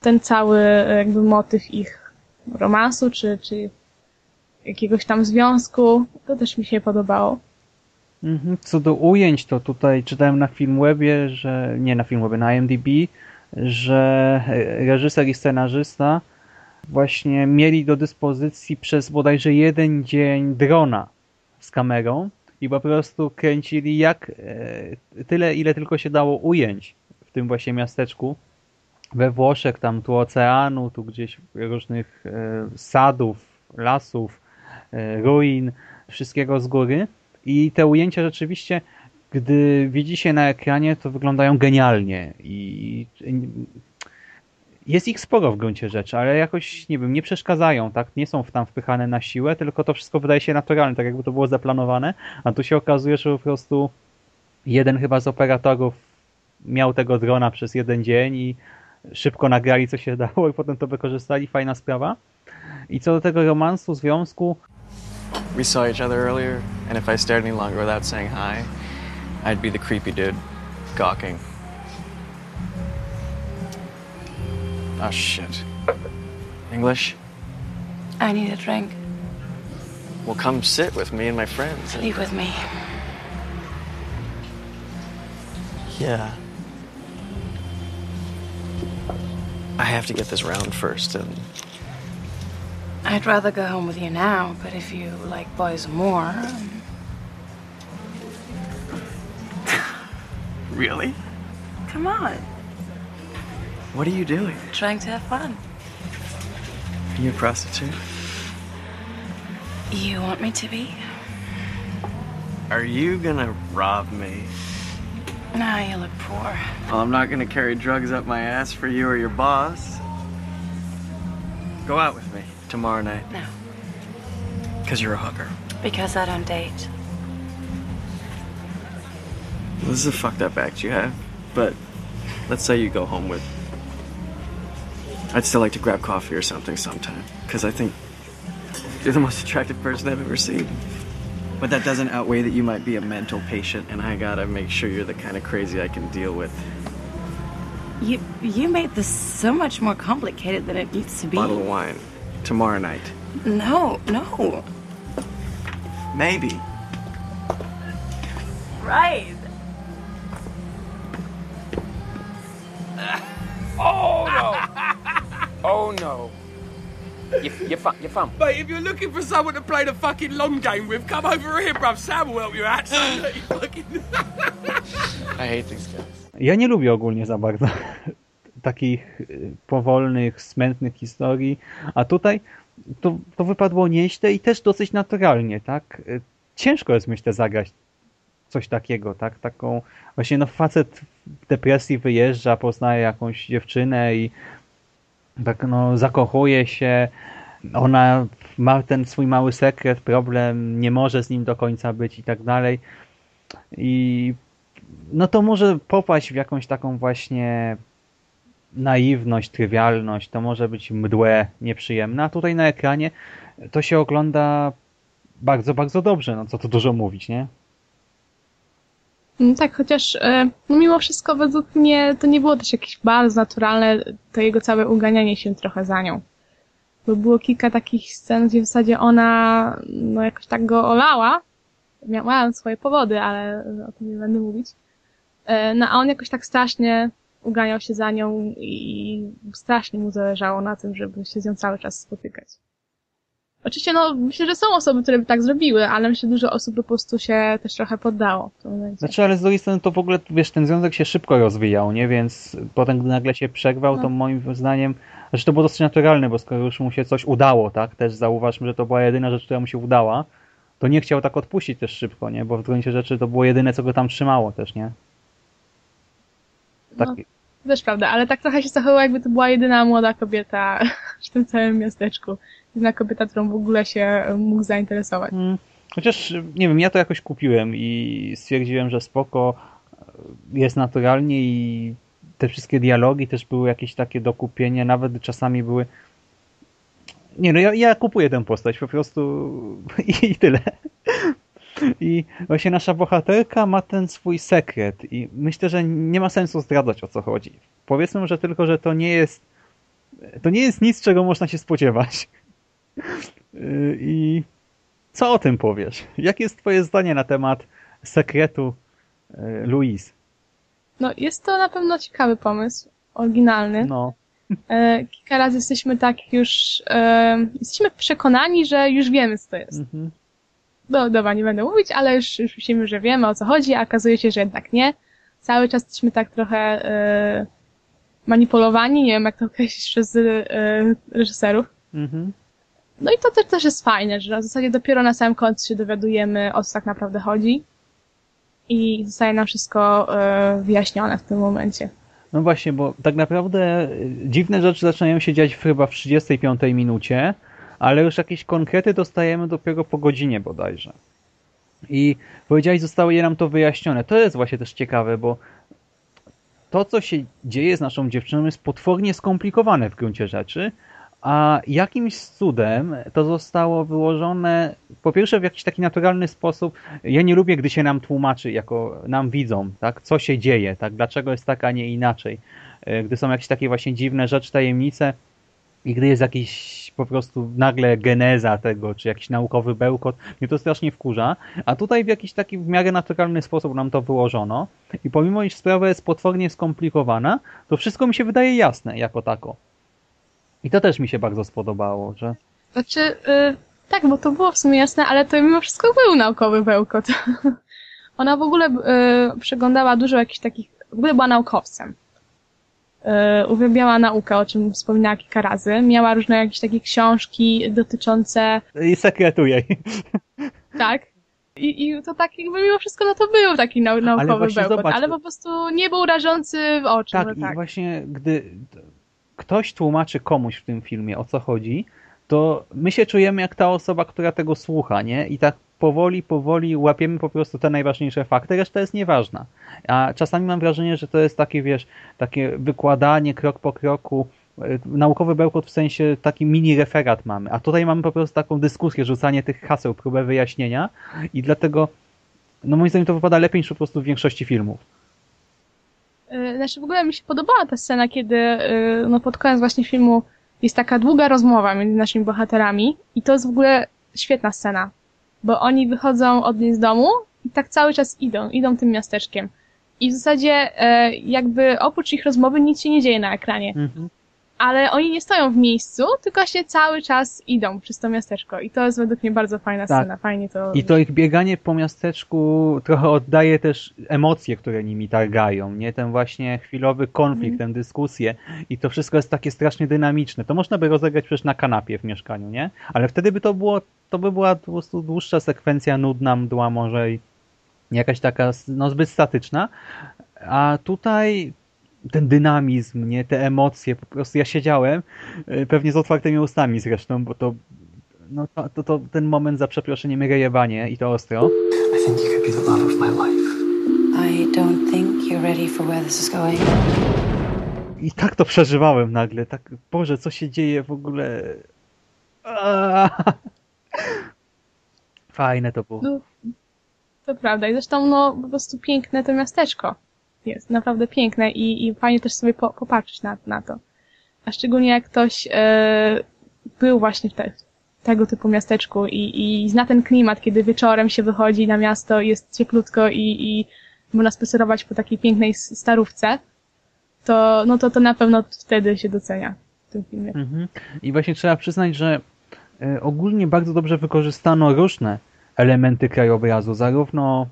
Ten cały e, jakby motyw ich romansu, czy, czy jakiegoś tam związku. To też mi się podobało. Mhm. Co do ujęć, to tutaj czytałem na Filmwebie, że nie na Filmwebie, na IMDb, że reżyser i scenarzysta właśnie mieli do dyspozycji przez bodajże jeden dzień drona z kamerą i po prostu kręcili jak e, tyle, ile tylko się dało ujęć w tym właśnie miasteczku we Włoszech, tam tu oceanu, tu gdzieś różnych e, sadów, lasów, e, ruin, wszystkiego z góry. I te ujęcia rzeczywiście, gdy widzi się na ekranie, to wyglądają genialnie. I jest ich sporo w gruncie rzeczy, ale jakoś, nie wiem, nie przeszkadzają, tak? Nie są tam wpychane na siłę, tylko to wszystko wydaje się naturalne, tak jakby to było zaplanowane, a tu się okazuje, że po prostu jeden chyba z operatorów miał tego drona przez jeden dzień i szybko nagrali, co się <laughs> dało i potem to wykorzystali. Fajna sprawa. I co do tego romansu, związku, We saw each other earlier, and if I stared any longer without saying hi, I'd be the creepy dude, gawking. Oh shit. English? I need a drink. Well, come sit with me and my friends. Leave with me. Yeah. I have to get this round first, and I'd rather go home with you now, but if you like boys more, um, <laughs> really? come on. What are you doing? Trying to have fun. Are you a prostitute? You want me to be? Are you gonna rob me? Now you look poor. Well, I'm not gonna carry drugs up my ass for you or your boss. Go out with me tomorrow night. No. Because you're a hooker. Because I don't date. Well, this is a fucked up act you have, but let's say you go home with. I'd still like to grab coffee or something sometime, because I think you're the most attractive person I've ever seen. But that doesn't outweigh that you might be a mental patient, and I gotta make sure you're the kind of crazy I can deal with. You you made this so much more complicated than it needs to be. Bottle of wine. Tomorrow night. No, no. Maybe. Right. <laughs> Oh no! <laughs> oh no! You, you're fun. You're fun. Mate, if you're looking for someone to play the fucking long game with, come over here, bruv. Sam will help you out. son. You fucking... I hate these guys. Ja nie lubię ogólnie za bardzo <laughs> takich y, powolnych, smętnych historii, a tutaj to, to wypadło nieźle i też dosyć naturalnie, tak? Y, Ciężko jest, myślę, zagrać coś takiego, tak? Taką, właśnie no facet w depresji wyjeżdża, poznaje jakąś dziewczynę i tak no zakochuje się, ona ma ten swój mały sekret, problem, nie może z nim do końca być i tak dalej. I no to może popaść w jakąś taką właśnie naiwność, trywialność, to może być mdłe, nieprzyjemne, a tutaj na ekranie to się ogląda bardzo, bardzo dobrze, no co tu dużo mówić, nie? No tak, chociaż e, no mimo wszystko według mnie to nie było też jakieś bardzo naturalne, to jego całe uganianie się trochę za nią. Bo było kilka takich scen, gdzie w zasadzie ona no jakoś tak go olała. Miała swoje powody, ale o tym nie będę mówić. E, No a on jakoś tak strasznie uganiał się za nią i strasznie mu zależało na tym, żeby się z nią cały czas spotykać. Oczywiście, no, myślę, że są osoby, które by tak zrobiły, ale myślę, że dużo osób po prostu się też trochę poddało w tym momencie. Znaczy, ale z drugiej strony to w ogóle, wiesz, ten związek się szybko rozwijał, nie? Więc potem, gdy nagle się przerwał, to No. moim zdaniem, znaczy to było dosyć naturalne, bo skoro już mu się coś udało, tak? Też zauważmy, że to była jedyna rzecz, która mu się udała, to nie chciał tak odpuścić też szybko, nie? Bo w gruncie rzeczy to było jedyne, co go tam trzymało też, nie? Tak, No, też prawda, ale tak trochę się zachowywał, jakby to była jedyna młoda kobieta <laughs> w tym całym miasteczku. Jedyna kobieta, którą w ogóle się mógł zainteresować. Mm, Chociaż, nie wiem, ja to jakoś kupiłem i stwierdziłem, że spoko, jest naturalnie i te wszystkie dialogi też były jakieś takie do kupienia, nawet czasami były nie no, ja, ja kupuję tę postać po prostu i, <laughs> i tyle. I właśnie nasza bohaterka ma ten swój sekret i myślę, że nie ma sensu zdradzać o co chodzi. Powiedzmy, że tylko, że to nie jest to nie jest nic, czego można się spodziewać. Yy, I co o tym powiesz? Jakie jest twoje zdanie na temat sekretu yy, Louise? No, jest to na pewno ciekawy pomysł, oryginalny. No. E, kilka razy jesteśmy tak już, e, jesteśmy przekonani, że już wiemy, co to jest. Mhm. No dobra, nie będę mówić, ale już, już myślimy, że wiemy o co chodzi, a okazuje się, że jednak nie. Cały czas jesteśmy tak trochę e, manipulowani, nie wiem jak to określić przez e, reżyserów. Mhm. No i to też, też jest fajne, że w zasadzie dopiero na samym końcu się dowiadujemy o co tak naprawdę chodzi i zostaje nam wszystko e, wyjaśnione w tym momencie. No właśnie, bo tak naprawdę y, dziwne rzeczy zaczynają się dziać chyba w 35 minucie, ale już jakieś konkrety dostajemy dopiero po godzinie bodajże. I powiedziałeś, zostało je nam to wyjaśnione. To jest właśnie też ciekawe, bo to, co się dzieje z naszą dziewczyną jest potwornie skomplikowane w gruncie rzeczy, a jakimś cudem to zostało wyłożone po pierwsze w jakiś taki naturalny sposób. Ja nie lubię, gdy się nam tłumaczy, jako nam widzą, tak, co się dzieje, tak, dlaczego jest tak, a nie inaczej. E, Gdy są jakieś takie właśnie dziwne rzeczy, tajemnice i gdy jest jakiś po prostu nagle geneza tego, czy jakiś naukowy bełkot, mnie to strasznie wkurza. A tutaj w jakiś taki w miarę naturalny sposób nam to wyłożono i pomimo, iż sprawa jest potwornie skomplikowana, to wszystko mi się wydaje jasne jako tako. I to też mi się bardzo spodobało, że Znaczy, y, tak, bo to było w sumie jasne, ale to mimo wszystko był naukowy bełkot. <laughs> Ona w ogóle y, przeglądała dużo jakichś takich, w ogóle była naukowcem. Y, uwielbiała naukę, o czym wspominała kilka razy. Miała różne jakieś takie książki dotyczące, i sekretu jej. tak, i, i to tak jakby mimo wszystko, no to był taki nau, naukowy bełkot, zobacz- ale po prostu nie był rażący w oczy. Tak, no i tak. właśnie gdy ktoś tłumaczy komuś w tym filmie o co chodzi, to my się czujemy jak ta osoba, która tego słucha, nie? I tak powoli, powoli łapiemy po prostu te najważniejsze fakty, reszta jest nieważna. A czasami mam wrażenie, że to jest takie, wiesz, takie wykładanie krok po kroku e, naukowy bełkot w sensie taki mini referat mamy, a tutaj mamy po prostu taką dyskusję, rzucanie tych haseł, próbę wyjaśnienia i dlatego no moim zdaniem to wypada lepiej niż po prostu w większości filmów. Y, Znaczy w ogóle mi się podobała ta scena, kiedy y, no pod koniec właśnie filmu jest taka długa rozmowa między naszymi bohaterami i to jest w ogóle świetna scena, bo oni wychodzą od niej z domu i tak cały czas idą, idą tym miasteczkiem. I w zasadzie e, jakby oprócz ich rozmowy nic się nie dzieje na ekranie. Mhm. Ale oni nie stoją w miejscu, tylko się cały czas idą przez to miasteczko. I to jest według mnie bardzo fajna Tak. scena. Fajnie to... I to ich bieganie po miasteczku trochę oddaje też emocje, które nimi targają, nie? Ten właśnie chwilowy konflikt, Mhm. tę dyskusję i to wszystko jest takie strasznie dynamiczne. To można by rozegrać przecież na kanapie w mieszkaniu, nie? Ale wtedy by to było, to by była po prostu dłuższa sekwencja, nudna, mdła może i jakaś taka, no zbyt statyczna, a tutaj ten dynamizm, nie? Te emocje, po prostu ja siedziałem, y, pewnie z otwartymi ustami zresztą, bo to no to, to, to ten moment za przeproszeniem rejewanie i to ostro. I think you could be the love of my life. I don't think you're ready for where this is going. I tak to przeżywałem nagle, tak, Boże, co się dzieje w ogóle? Aaaa! Fajne to było. No, to prawda. I zresztą, no, po prostu piękne to miasteczko jest. Naprawdę piękne i, i fajnie też sobie po, popatrzeć na, na to. A szczególnie jak ktoś e, był właśnie w, te, tego typu miasteczku i, i zna ten klimat, kiedy wieczorem się wychodzi na miasto, jest cieplutko i, i można spacerować po takiej pięknej starówce, to, no to, to na pewno wtedy się docenia w tym filmie. Mhm. I właśnie trzeba przyznać, że e, ogólnie bardzo dobrze wykorzystano różne elementy krajobrazu, zarówno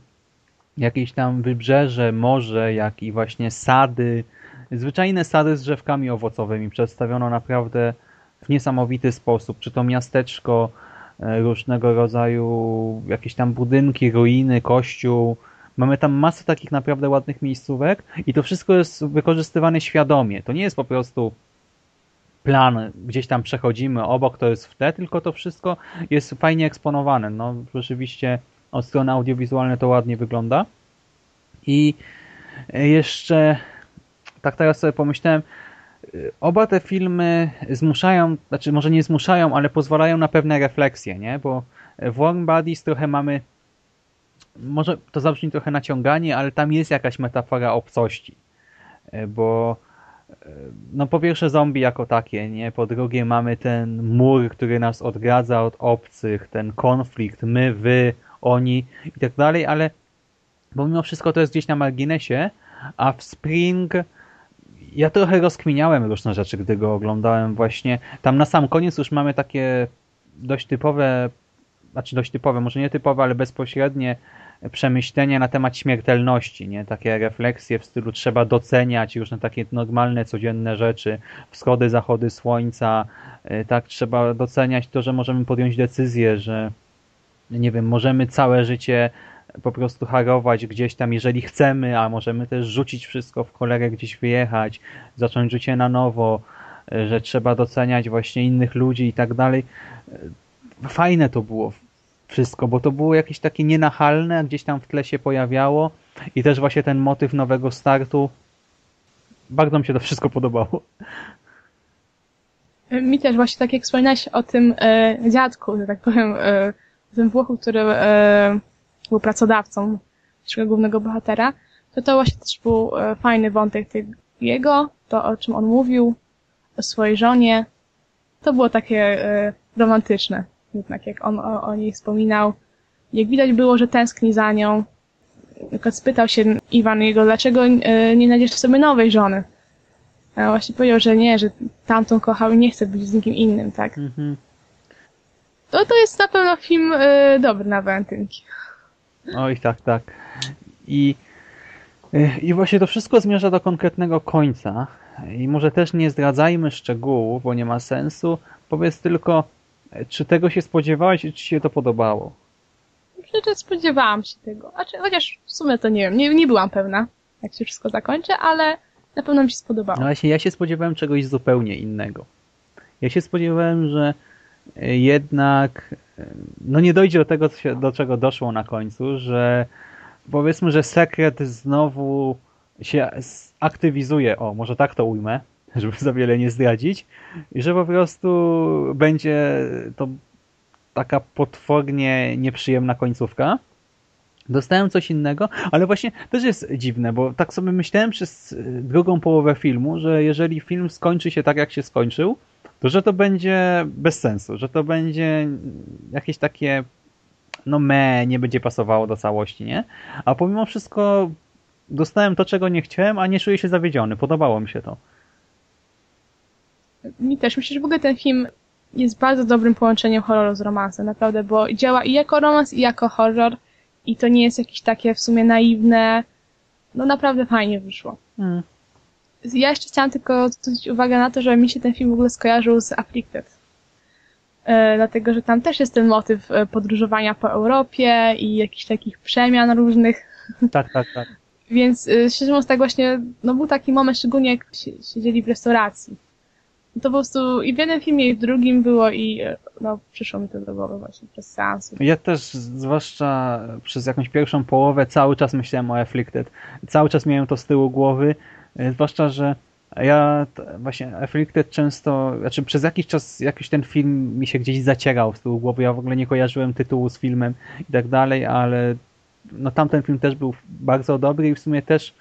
jakieś tam wybrzeże, morze, jak i właśnie sady, zwyczajne sady z drzewkami owocowymi przedstawiono naprawdę w niesamowity sposób. Czy to miasteczko, e, różnego rodzaju jakieś tam budynki, ruiny, kościół. Mamy tam masę takich naprawdę ładnych miejscówek i to wszystko jest wykorzystywane świadomie. To nie jest po prostu plan, gdzieś tam przechodzimy obok, to jest w tle, tylko to wszystko jest fajnie eksponowane. No rzeczywiście od strony audiowizualnej to ładnie wygląda. I jeszcze tak teraz sobie pomyślałem, y, oba te filmy zmuszają, znaczy może nie zmuszają, ale pozwalają na pewne refleksje, nie? Bo w Warm Bodies trochę mamy może to zabrzmi trochę naciąganie, ale tam jest jakaś metafora obcości. E, Bo e, no po pierwsze zombie jako takie, nie? Po drugie mamy ten mur, który nas odgradza od obcych, ten konflikt, my, wy, oni i tak dalej, ale bo mimo wszystko to jest gdzieś na marginesie, a w Spring ja trochę rozkminiałem różne rzeczy, gdy go oglądałem właśnie. Tam na sam koniec już mamy takie dość typowe, znaczy dość typowe, może nie typowe, ale bezpośrednie przemyślenia na temat śmiertelności, nie? Takie refleksje w stylu trzeba doceniać różne takie normalne, codzienne rzeczy, wschody, zachody słońca, y, tak, trzeba doceniać to, że możemy podjąć decyzję, że nie wiem, możemy całe życie po prostu harować gdzieś tam, jeżeli chcemy, a możemy też rzucić wszystko w cholerę, gdzieś wyjechać, zacząć życie na nowo, y, że trzeba doceniać właśnie innych ludzi i tak dalej. Y, Fajne to było wszystko, bo to było jakieś takie nienachalne, gdzieś tam w tle się pojawiało i też właśnie ten motyw nowego startu. Bardzo mi się to wszystko podobało. Mi też właśnie tak jak wspominałeś o tym e, dziadku, że tak powiem, e, tym Włochu, który e, był pracodawcą naszego głównego bohatera, to to właśnie też był e, fajny wątek tej, jego, to o czym on mówił, o swojej żonie. To było takie e, romantyczne, jednak jak on o, o niej wspominał. Jak widać było, że tęskni za nią. Spytał się Iwan jego, dlaczego e, nie znajdziesz sobie nowej żony. A właśnie powiedział, że nie, że tamtą kochał i nie chce być z nikim innym, tak? Mhm. To, to jest na pewno film e, dobry na walentynki. Oj, tak, tak. I, y, I właśnie to wszystko zmierza do konkretnego końca. I może też nie zdradzajmy szczegółów, bo nie ma sensu. Powiedz tylko, czy tego się spodziewałeś i czy ci się to podobało? Przecież spodziewałam się tego. A czy, chociaż w sumie to nie wiem, nie, nie byłam pewna, jak się wszystko zakończy, ale na pewno mi się spodobało. No właśnie, ja się spodziewałem czegoś zupełnie innego. Ja się spodziewałem, że jednak no nie dojdzie do tego, się, do czego doszło na końcu, że powiedzmy, że sekret znowu się aktywizuje, o, może tak to ujmę, <laughs> żeby za wiele nie zdradzić, i że po prostu będzie to taka potwornie nieprzyjemna końcówka. Dostałem coś innego, ale właśnie też jest dziwne, bo tak sobie myślałem przez drugą połowę filmu, że jeżeli film skończy się tak, jak się skończył, to że to będzie bez sensu, że to będzie jakieś takie no me, nie będzie pasowało do całości, nie? A pomimo wszystko dostałem to, czego nie chciałem, a nie czuję się zawiedziony. Podobało mi się to. Mi też. Myślę, że w ogóle ten film jest bardzo dobrym połączeniem horroru z romansem, naprawdę, bo działa i jako romans, i jako horror i to nie jest jakieś takie w sumie naiwne. No naprawdę fajnie wyszło. Hmm. Ja jeszcze chciałam tylko zwrócić uwagę na to, że mi się ten film w ogóle skojarzył z Afflicted. E, dlatego, że tam też jest ten motyw e, podróżowania po Europie i jakichś takich przemian różnych. Tak, tak, tak. <laughs> Więc e, szczerze mówiąc, tak właśnie, no był taki moment, szczególnie jak siedzieli w restauracji. To po prostu i w jednym filmie, i w drugim było i no przyszło mi to do głowy właśnie przez seansu. Ja też, zwłaszcza przez jakąś pierwszą połowę, cały czas myślałem o Afflicted. Cały czas miałem to z tyłu głowy, zwłaszcza, że ja właśnie Afflicted często, znaczy przez jakiś czas jakiś ten film mi się gdzieś zacierał z tyłu głowy, ja w ogóle nie kojarzyłem tytułu z filmem i tak dalej, ale no tamten film też był bardzo dobry i w sumie też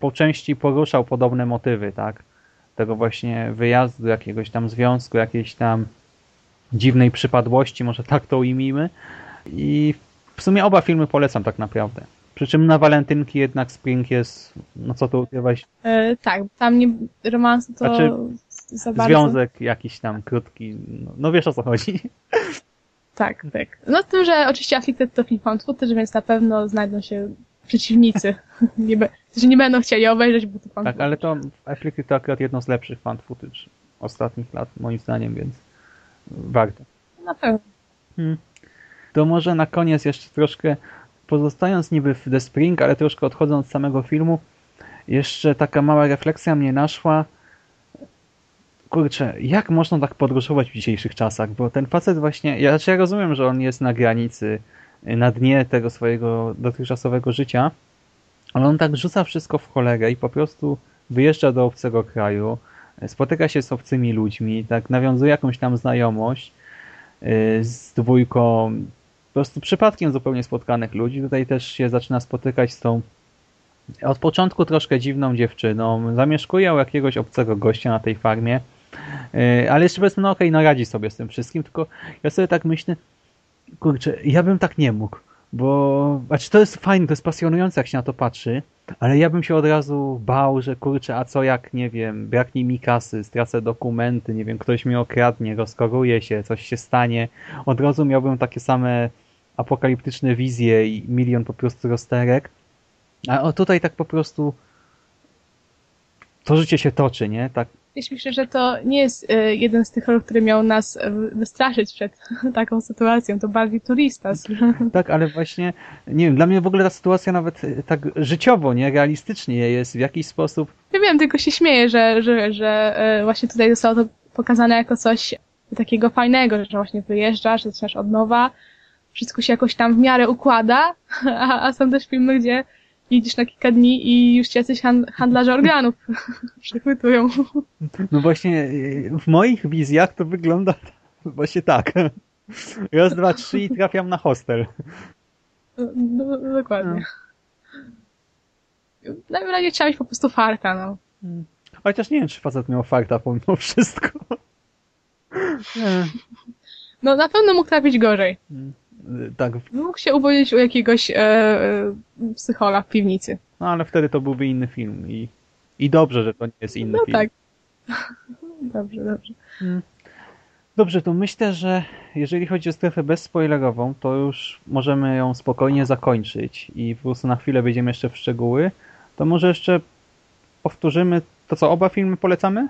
po części poruszał podobne motywy, tak? Tego właśnie wyjazdu, jakiegoś tam związku, jakiejś tam dziwnej przypadłości, może tak to ujmijmy. I w sumie oba filmy polecam tak naprawdę. Przy czym na walentynki jednak Spring jest, no co tu ukrywać? E, tak, tam nie romansu to znaczy, za bardzo. Związek jakiś tam krótki, no, no, wiesz o co chodzi. Tak, tak. No tym, że oczywiście Afflicted to film footage, więc na pewno znajdą się przeciwnicy, <laughs> nie be, którzy nie będą chcieli obejrzeć, bo to found Tak, ale to Afflicted to akurat jedno z lepszych found footage ostatnich lat, moim zdaniem, więc warto. Na pewno. Hmm. To może na koniec jeszcze troszkę pozostając niby w The Spring, ale troszkę odchodząc z samego filmu, jeszcze taka mała refleksja mnie naszła. Kurczę, jak można tak podróżować w dzisiejszych czasach? Bo ten facet właśnie, ja, znaczy ja rozumiem, że on jest na granicy, na dnie tego swojego dotychczasowego życia, ale on tak rzuca wszystko w cholerę i po prostu wyjeżdża do obcego kraju, spotyka się z obcymi ludźmi, tak nawiązuje jakąś tam znajomość y, z dwójką po prostu przypadkiem zupełnie spotkanych ludzi. Tutaj też się zaczyna spotykać z tą od początku troszkę dziwną dziewczyną. Zamieszkuje u jakiegoś obcego gościa na tej farmie. Y, ale jeszcze powiedzmy, no okej, okay, no radzi sobie z tym wszystkim, tylko ja sobie tak myślę, kurczę, ja bym tak nie mógł, bo, znaczy to jest fajne, to jest pasjonujące, jak się na to patrzy, ale ja bym się od razu bał, że kurczę, a co jak, nie wiem, braknie mi kasy, stracę dokumenty, nie wiem, ktoś mnie okradnie, rozkoruje się, coś się stanie. Od razu miałbym takie same apokaliptyczne wizje i milion po prostu rozterek. A o tutaj tak po prostu to życie się toczy, nie? Tak. Myślę, że to nie jest y, jeden z tych rolów, który miał nas wystraszyć przed <laughs> taką sytuacją. To bardziej turistas. <laughs> Tak, ale właśnie, nie wiem, dla mnie w ogóle ta sytuacja nawet y, tak życiowo, nie? Realistycznie jest w jakiś sposób. Ja wiem, tylko się śmieję, że, że, że właśnie tutaj zostało to pokazane jako coś takiego fajnego, że właśnie wyjeżdżasz, zaczynasz od nowa, wszystko się jakoś tam w miarę układa, <laughs> a, a są też filmy, gdzie jedziesz na kilka dni i już ci jacyś handlarze organów <laughs> przechwytują. No właśnie, w moich wizjach to wygląda właśnie tak. Raz, dwa, trzy i trafiam na hostel. No, no, dokładnie. No. Najwyraźniej trzeba mieć po prostu farta, no. Chociaż nie wiem, czy facet miał farta pomimo wszystko. No na pewno mógł trafić gorzej. Hmm tak. Mógł się uwolnić u jakiegoś e, e, psychola w piwnicy. No ale wtedy to byłby inny film i, i dobrze, że to nie jest inny no, film. tak. <laughs> dobrze, dobrze. Hmm. Dobrze, to myślę, że jeżeli chodzi o strefę bezspoilerową, to już możemy ją spokojnie zakończyć i po prostu na chwilę wejdziemy jeszcze w szczegóły. To może jeszcze powtórzymy to, co oba filmy polecamy?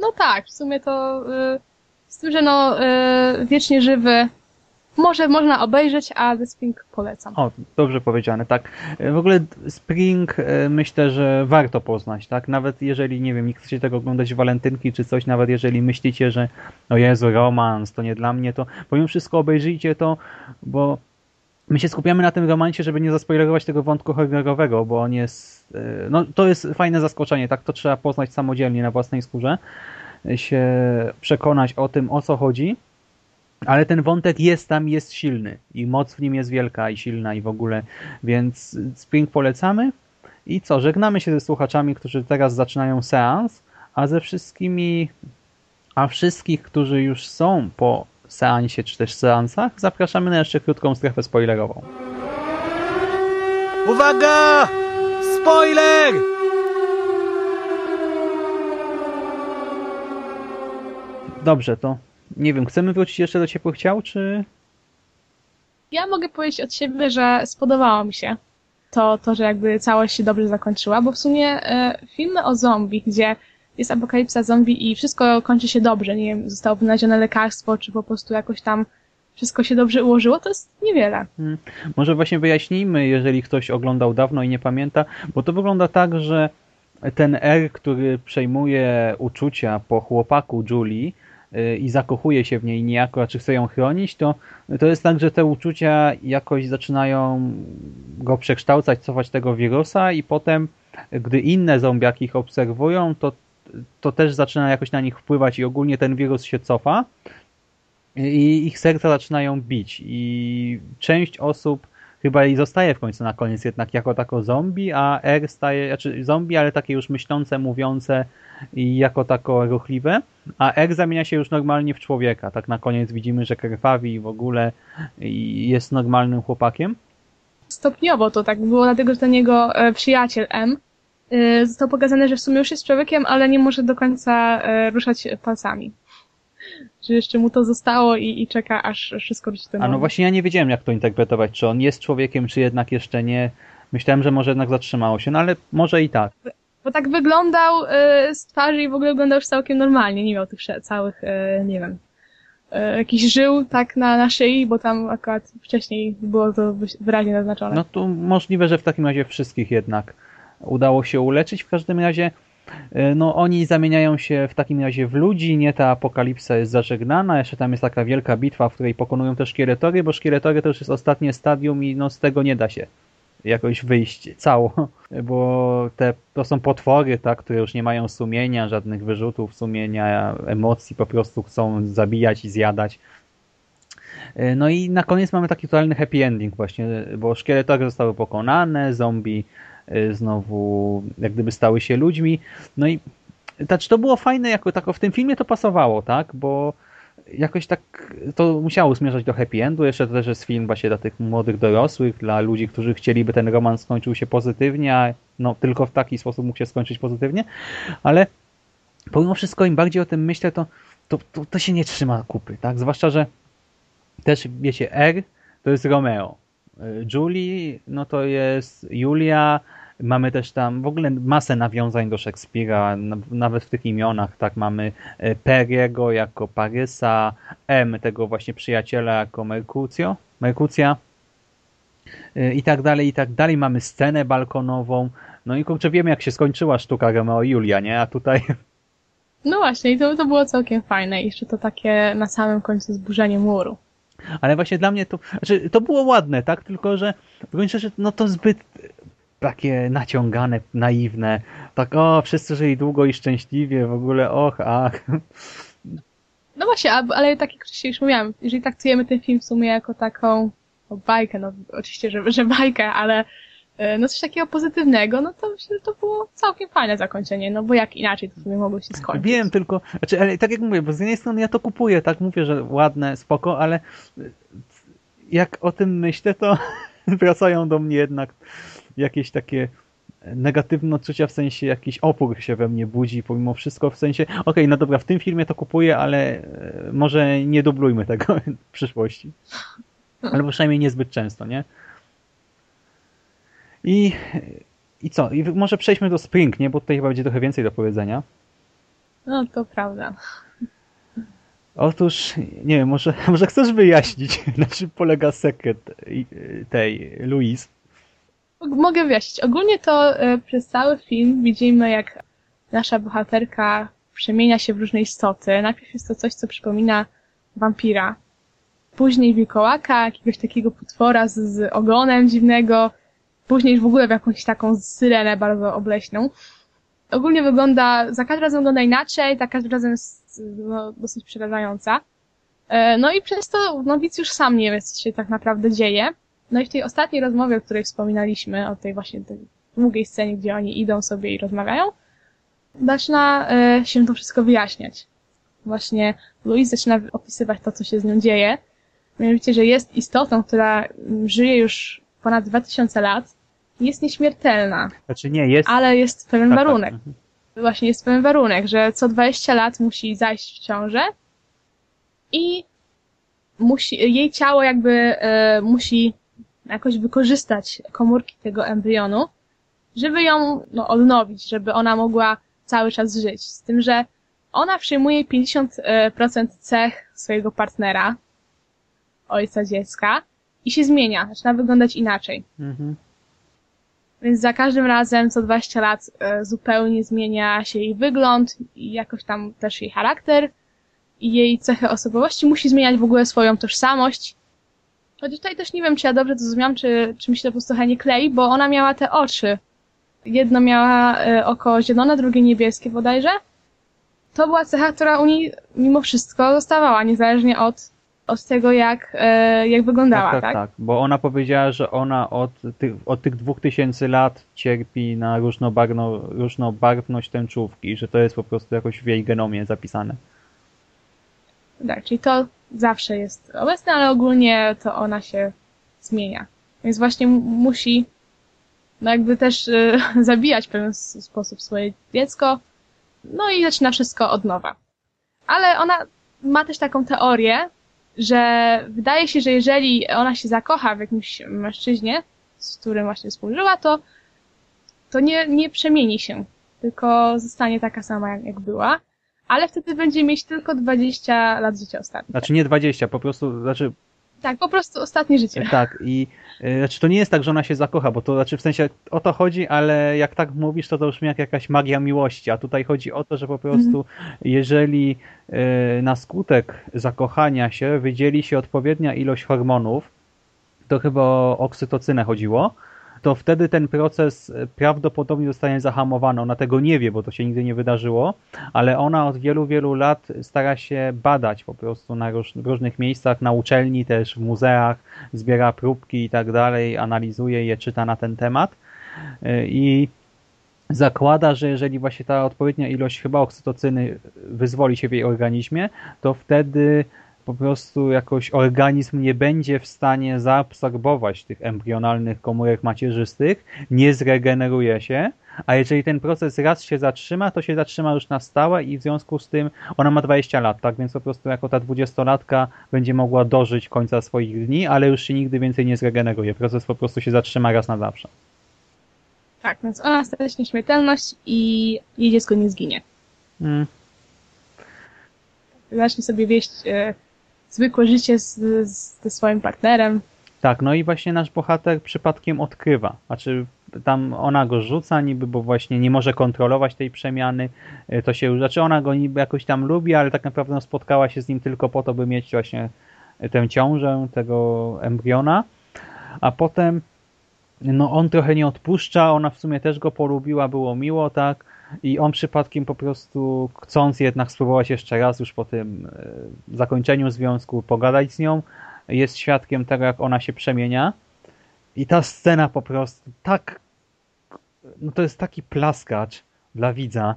No tak, w sumie to y, z tym, że no y, Wiecznie Żywy może można obejrzeć, a The Spring polecam. O, dobrze powiedziane, tak. W ogóle Spring e, myślę, że warto poznać, tak? Nawet jeżeli, nie wiem, nie chcecie tego oglądać walentynki czy coś, nawet jeżeli myślicie, że o Jezu, romans, to nie dla mnie, to pomimo wszystko obejrzyjcie to, bo my się skupiamy na tym romancie, żeby nie zaspoilerować tego wątku horrorowego, bo on jest, e, no to jest fajne zaskoczenie, tak to trzeba poznać samodzielnie na własnej skórze, się przekonać o tym, o co chodzi, ale ten wątek jest tam, jest silny i moc w nim jest wielka i silna i w ogóle, więc Spring polecamy i co, żegnamy się ze słuchaczami, którzy teraz zaczynają seans, a ze wszystkimi, a wszystkich, którzy już są po seansie czy też seansach, zapraszamy na jeszcze krótką strefę spoilerową. Uwaga! Spoiler! Dobrze, to nie wiem, chcemy wrócić jeszcze do ciepłych ciał, czy... Ja mogę powiedzieć od siebie, że spodobało mi się to, to że jakby całość się dobrze zakończyła, bo w sumie e, filmy o zombie, gdzie jest apokalipsa zombie i wszystko kończy się dobrze, nie wiem, zostało wynalezione lekarstwo, czy po prostu jakoś tam wszystko się dobrze ułożyło, to jest niewiele. Hmm. Może właśnie wyjaśnijmy, jeżeli ktoś oglądał dawno i nie pamięta, bo to wygląda tak, że ten R, który przejmuje uczucia po chłopaku Julie, i zakochuje się w niej niejako, czy chce ją chronić, to, to jest tak, że te uczucia jakoś zaczynają go przekształcać, cofać tego wirusa i potem, gdy inne zombiaki ich obserwują, to to też zaczyna jakoś na nich wpływać i ogólnie ten wirus się cofa i ich serca zaczynają bić. I część osób chyba i zostaje w końcu na koniec jednak jako tako zombie, a R staje, znaczy zombie, ale takie już myślące, mówiące i jako tako ruchliwe, a R zamienia się już normalnie w człowieka. Tak na koniec widzimy, że krwawi w ogóle jest normalnym chłopakiem. Stopniowo to tak było, dlatego że ten jego e, przyjaciel M Y, zostało pokazane, że w sumie już jest człowiekiem, ale nie może do końca y, ruszać palcami. Że jeszcze mu to zostało i, i czeka, aż wszystko wróci do A no właśnie ja nie wiedziałem, jak to interpretować. Czy on jest człowiekiem, czy jednak jeszcze nie. Myślałem, że może jednak zatrzymało się, no ale może i tak. Bo tak wyglądał y, z twarzy i w ogóle wyglądał już całkiem normalnie. Nie miał tych całych, nie wiem, jakiś żył tak na, na szyi, bo tam akurat wcześniej było to wyraźnie naznaczone. No to możliwe, że w takim razie wszystkich jednak udało się uleczyć. W każdym razie no oni zamieniają się w takim razie w ludzi, nie ta apokalipsa jest zażegnana, jeszcze tam jest taka wielka bitwa, w której pokonują też szkieletory, bo szkieletory to już jest ostatnie stadium i no z tego nie da się jakoś wyjść cało, <laughs> bo te, to są potwory, tak, które już nie mają sumienia, żadnych wyrzutów sumienia, emocji, po prostu chcą zabijać i zjadać. E, no i na koniec mamy taki totalny happy ending właśnie, bo szkieletory zostały pokonane, zombie znowu jak gdyby stały się ludźmi. No i znaczy to było fajne, jako tako w tym filmie to pasowało, tak, bo jakoś tak to musiało zmierzać do happy endu, jeszcze to też jest film właśnie dla tych młodych dorosłych, dla ludzi, którzy chcieliby ten romans skończył się pozytywnie, a no tylko w taki sposób mógł się skończyć pozytywnie, ale pomimo wszystko im bardziej o tym myślę, to, to, to, to się nie trzyma kupy, tak, zwłaszcza, że też wiecie, R to jest Romeo, Julie, no to jest Julia, mamy też tam w ogóle masę nawiązań do Szekspira, nawet w tych imionach, tak, mamy e, Periego jako Parysa, M tego właśnie przyjaciela jako Merkucjo, Merkucja e, i tak dalej, i tak dalej. Mamy scenę balkonową, no i kurczę, wiemy jak się skończyła sztuka Romeo i Julia, nie? A tutaj... No właśnie, i to, to było całkiem fajne. Jeszcze to takie na samym końcu zburzenie muru. Ale właśnie dla mnie to, znaczy, to było ładne, tak? Tylko, że w gruncie rzeczy, no to zbyt takie naciągane, naiwne. Tak, o, wszyscy żyli długo i szczęśliwie, w ogóle, och, ach. No właśnie, ale tak jak wcześniej już mówiłam, jeżeli traktujemy ten film w sumie jako taką bajkę, no oczywiście, że, że bajkę, ale no coś takiego pozytywnego, no to myślę, że to było całkiem fajne zakończenie, no bo jak inaczej to sobie mogło się skończyć. Wiem, tylko, znaczy, ale tak jak mówię, bo z jednej strony ja to kupuję, tak mówię, że ładne, spoko, ale jak o tym myślę, to <laughs> wracają do mnie jednak jakieś takie negatywne odczucia, w sensie jakiś opór się we mnie budzi pomimo wszystko, w sensie, okej, okay, no dobra, w tym filmie to kupuję, ale e, może nie dublujmy tego <laughs> w przyszłości. <laughs> Albo przynajmniej niezbyt często, nie? I, i co? I może przejdźmy do Spring, nie? Bo tutaj chyba będzie trochę więcej do powiedzenia. No, to prawda. Otóż, nie wiem, może, <laughs> może chcesz wyjaśnić, <laughs> na czym polega sekret tej Louise? Mogę wyjaśnić. Ogólnie to e, przez cały film widzimy, jak nasza bohaterka przemienia się w różne istoty. Najpierw jest to coś, co przypomina wampira. później wilkołaka, jakiegoś takiego potwora z, z ogonem dziwnego, później w ogóle w jakąś taką syrenę bardzo obleśną. Ogólnie wygląda, za każdym razem wygląda inaczej, za każdym razem jest no, dosyć przerażająca. E, No i przez to nowicjusz sam nie wie, co się tak naprawdę dzieje. No i w tej ostatniej rozmowie, o której wspominaliśmy, o tej właśnie tej długiej scenie, gdzie oni idą sobie i rozmawiają, zaczyna e, się to wszystko wyjaśniać. Właśnie Louise zaczyna opisywać to, co się z nią dzieje. Mianowicie, że jest istotą, która mm, żyje już ponad 2000 lat jest nieśmiertelna. Znaczy nie, jest... Ale jest pewien Tak, tak, warunek. mhm. Właśnie jest pewien warunek, że co 20 lat musi zajść w ciążę i musi, jej ciało jakby e, musi jakoś wykorzystać komórki tego embrionu, żeby ją no, odnowić, żeby ona mogła cały czas żyć. Z tym, że ona przyjmuje 50% cech swojego partnera, ojca dziecka, i się zmienia, zaczyna wyglądać inaczej. Mhm. Więc za każdym razem co 20 lat e, zupełnie zmienia się jej wygląd i jakoś tam też jej charakter i jej cechy osobowości. Musi zmieniać w ogóle swoją tożsamość. Chociaż tutaj też nie wiem, czy ja dobrze to zrozumiałam, czy, czy mi się to po prostu nie klei, bo ona miała te oczy. Jedno miała e, oko zielone, drugie niebieskie bodajże. To była cecha, która u niej mimo wszystko zostawała, niezależnie od, od tego, jak, e, jak wyglądała, tak, tak? tak, tak, bo ona powiedziała, że ona od tych, od tych dwóch tysięcy lat cierpi na różnobarwno, różnobarwność tęczówki, że to jest po prostu jakoś w jej genomie zapisane. Tak, czyli to zawsze jest obecne, ale ogólnie to ona się zmienia. Więc właśnie musi no jakby też y, <laughs> zabijać w pewien sposób swoje dziecko, no i zaczyna wszystko od nowa. Ale ona ma też taką teorię, że wydaje się, że jeżeli ona się zakocha w jakimś mężczyźnie, z którym właśnie współżyła, to, to nie, nie przemieni się, tylko zostanie taka sama, jak, jak była, ale wtedy będzie mieć tylko 20 lat życia ostatnich. Znaczy nie 20, po prostu, znaczy Tak, po prostu ostatnie życie. tak i y, znaczy to nie jest tak, że ona się zakocha, bo to znaczy w sensie o to chodzi, ale jak tak mówisz, to to brzmi jak jakaś magia miłości, a tutaj chodzi o to, że po prostu jeżeli y, na skutek zakochania się wydzieli się odpowiednia ilość hormonów, to chyba o oksytocynę chodziło, to wtedy ten proces y, prawdopodobnie zostanie zahamowany. Ona tego nie wie, bo to się nigdy nie wydarzyło, ale ona od wielu, wielu lat stara się badać po prostu na róż, w różnych miejscach, na uczelni też, w muzeach, zbiera próbki i tak dalej, analizuje je, czyta na ten temat Y, i zakłada, że jeżeli właśnie ta odpowiednia ilość chyba oksytocyny wyzwoli się w jej organizmie, to wtedy po prostu jakoś organizm nie będzie w stanie zaabsorbować tych embrionalnych komórek macierzystych, nie zregeneruje się, a jeżeli ten proces raz się zatrzyma, to się zatrzyma już na stałe i w związku z tym ona ma 20 lat, tak więc po prostu jako ta 20-latka będzie mogła dożyć końca swoich dni, ale już się nigdy więcej nie zregeneruje. Proces po prostu się zatrzyma raz na zawsze. Tak, więc ona straci nieśmiertelność i jej dziecko nie zginie. Mm. Zacznie sobie wieść e, zwykłe życie z, z, ze swoim partnerem. Tak, no i właśnie nasz bohater przypadkiem odkrywa. Znaczy, tam ona go rzuca niby, bo właśnie nie może kontrolować tej przemiany. Y, To się, znaczy ona go niby jakoś tam lubi, ale tak naprawdę spotkała się z nim tylko po to, by mieć właśnie tę ciążę tego embriona. A potem no on trochę nie odpuszcza, ona w sumie też go polubiła, było miło, tak? I on przypadkiem po prostu chcąc jednak spróbować jeszcze raz już po tym e, zakończeniu związku pogadać z nią, jest świadkiem tego, jak ona się przemienia. I ta scena po prostu tak, no to jest taki plaskacz dla widza.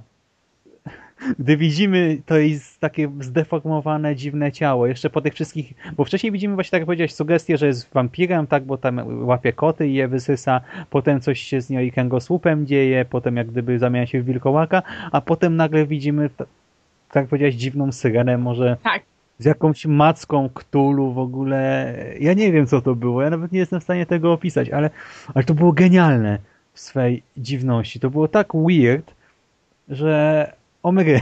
Gdy widzimy to jest takie zdeformowane, dziwne ciało, jeszcze po tych wszystkich, bo wcześniej widzimy właśnie, tak jak powiedziałeś, sugestie, że jest wampirem, tak, bo tam łapie koty i je wysysa, potem coś się z nią i kręgosłupem dzieje, potem jak gdyby zamienia się w wilkołaka, a potem nagle widzimy, tak jak powiedziałeś, dziwną syrenę, może Tak. z jakąś macką ktulu w ogóle. Ja nie wiem, co to było. Ja nawet nie jestem w stanie tego opisać, ale, ale to było genialne w swej dziwności. To było tak weird, że omyry.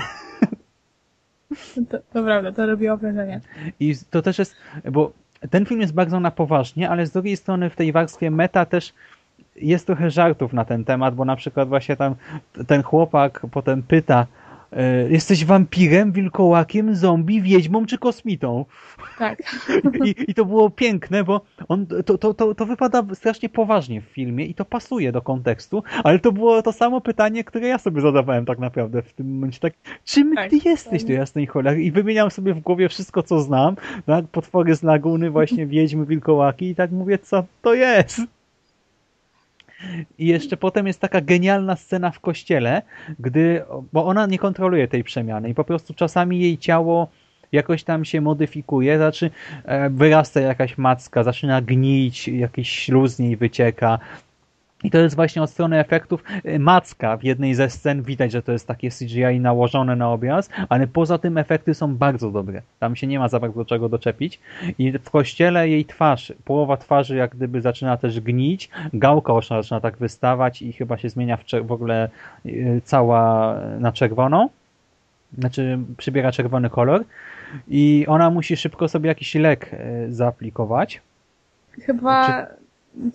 To, to prawda, to robiło wrażenie. I to też jest, bo ten film jest bardzo na poważnie, ale z drugiej strony w tej warstwie meta też jest trochę żartów na ten temat, bo na przykład właśnie tam ten chłopak potem pyta jesteś wampirem, wilkołakiem, zombie, wiedźmą czy kosmitą? Tak. <laughs> I, I to było piękne, bo on, to, to, to, to wypada strasznie poważnie w filmie i to pasuje do kontekstu, ale to było to samo pytanie, które ja sobie zadawałem tak naprawdę w tym momencie. Tak, czym Tak, ty jesteś do jasnej cholery? I wymieniam sobie w głowie wszystko, co znam, tak? potwory z laguny, właśnie wiedźmy, wilkołaki i tak mówię, co to jest? I jeszcze potem jest taka genialna scena w kościele, gdy, bo ona nie kontroluje tej przemiany i po prostu czasami jej ciało jakoś tam się modyfikuje, znaczy e, wyrasta jakaś macka, zaczyna gnić, jakiś śluz z niej wycieka. I to jest właśnie od strony efektów e, macka w jednej ze scen, widać, że to jest takie CGI nałożone na obraz, ale poza tym efekty są bardzo dobre. Tam się nie ma za bardzo czego doczepić. I w kościele jej twarz, połowa twarzy jak gdyby zaczyna też gnić, gałka oczna zaczyna tak wystawać i chyba się zmienia w, w ogóle e, cała na czerwoną. Znaczy przybiera czerwony kolor i ona musi szybko sobie jakiś lek zaaplikować. Chyba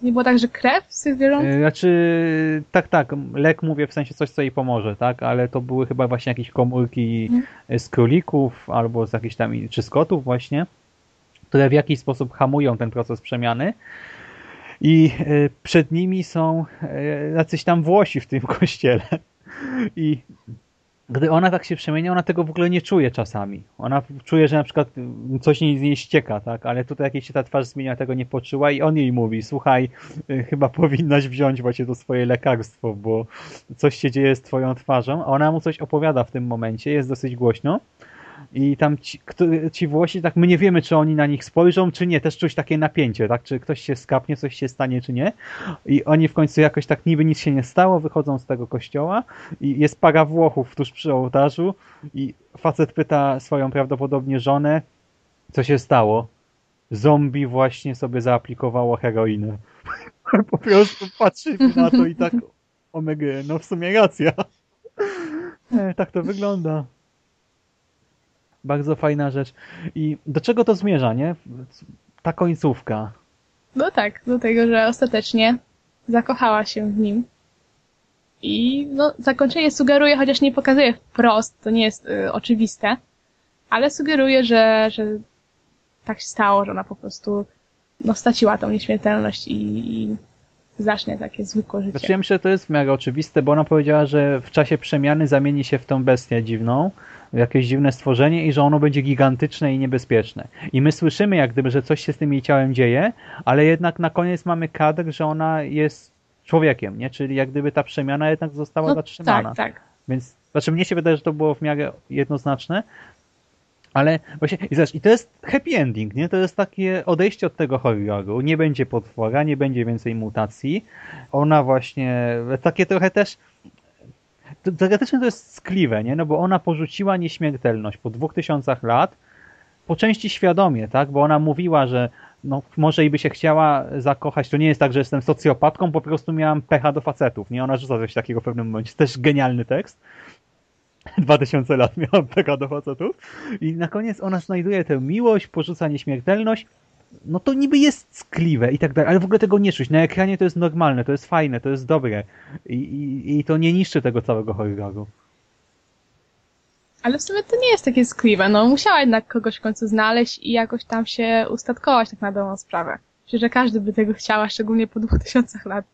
nie było tak, że krew z tych zwierząt? E, Znaczy, tak, tak, lek mówię w sensie coś, co jej pomoże, tak, ale to były chyba właśnie jakieś komórki Mhm. z królików albo z jakichś tam, czy z kotów właśnie, które w jakiś sposób hamują ten proces przemiany. I e, przed nimi są jacyś tam Włosi w tym <laughs> kościele. I gdy ona tak się przemienia, ona tego w ogóle nie czuje czasami. Ona czuje, że na przykład coś z niej ścieka, tak? Ale tutaj jakieś się ta twarz zmienia, tego nie poczuła i on jej mówi, słuchaj, y, chyba powinnaś wziąć właśnie to swoje lekarstwo, bo coś się dzieje z twoją twarzą, a ona mu coś opowiada w tym momencie, jest dosyć głośno. I tam ci, kto, ci Włosi, tak my nie wiemy, czy oni na nich spojrzą, czy nie. Też czuć takie napięcie, tak? Czy ktoś się skapnie, coś się stanie, czy nie. I oni w końcu jakoś tak niby nic się nie stało, wychodzą z tego kościoła i jest para Włochów tuż przy ołtarzu i facet pyta swoją prawdopodobnie żonę, co się stało. Zombie właśnie sobie zaaplikowało heroinę. <laughs> po prostu patrzy na to i tak omega, no w sumie racja. <laughs> E, tak to wygląda. Bardzo fajna rzecz. I do czego to zmierza, nie? Ta końcówka. No tak, do tego, że ostatecznie zakochała się w nim. I no, zakończenie sugeruje, chociaż nie pokazuje wprost, to nie jest y, oczywiste, ale sugeruje, że, że tak się stało, że ona po prostu no, straciła tą nieśmiertelność i, i zacznie takie zwykłe życie. Znaczy ja myślę, że to jest miarę oczywiste, bo ona powiedziała, że w czasie przemiany zamieni się w tą bestię dziwną, jakieś dziwne stworzenie i że ono będzie gigantyczne i niebezpieczne. I my słyszymy jak gdyby, że coś się z tym jej ciałem dzieje, ale jednak na koniec mamy kadr, że ona jest człowiekiem, nie? Czyli jak gdyby ta przemiana jednak została No, zatrzymana. tak, tak. Więc, znaczy mnie się wydaje, że to było w miarę jednoznaczne, ale właśnie, i, zobacz, i to jest happy ending, nie? To jest takie odejście od tego horroru. Nie będzie potwora, nie będzie więcej mutacji. Ona właśnie, takie trochę też, teoretycznie to jest skliwe, nie? No bo ona porzuciła nieśmiertelność po dwóch tysiącach lat, po części świadomie, tak? Bo ona mówiła, że no, może i by się chciała zakochać. To nie jest tak, że jestem socjopatką, po prostu miałam pecha do facetów, nie? Ona rzuca coś takiego w pewnym momencie. Też genialny tekst. <laughs> 2000 lat miałam pecha do facetów. I na koniec ona znajduje tę miłość, porzuca nieśmiertelność. No to niby jest skliwe i tak dalej, ale w ogóle tego nie czuć. Na ekranie to jest normalne, to jest fajne, to jest dobre. I, i, i to nie niszczy tego całego horroru. Ale w sumie to nie jest takie skliwe, no musiała jednak kogoś w końcu znaleźć i jakoś tam się ustatkować tak na dobrą sprawę. Myślę, że każdy by tego chciała, szczególnie po dwóch tysiącach lat.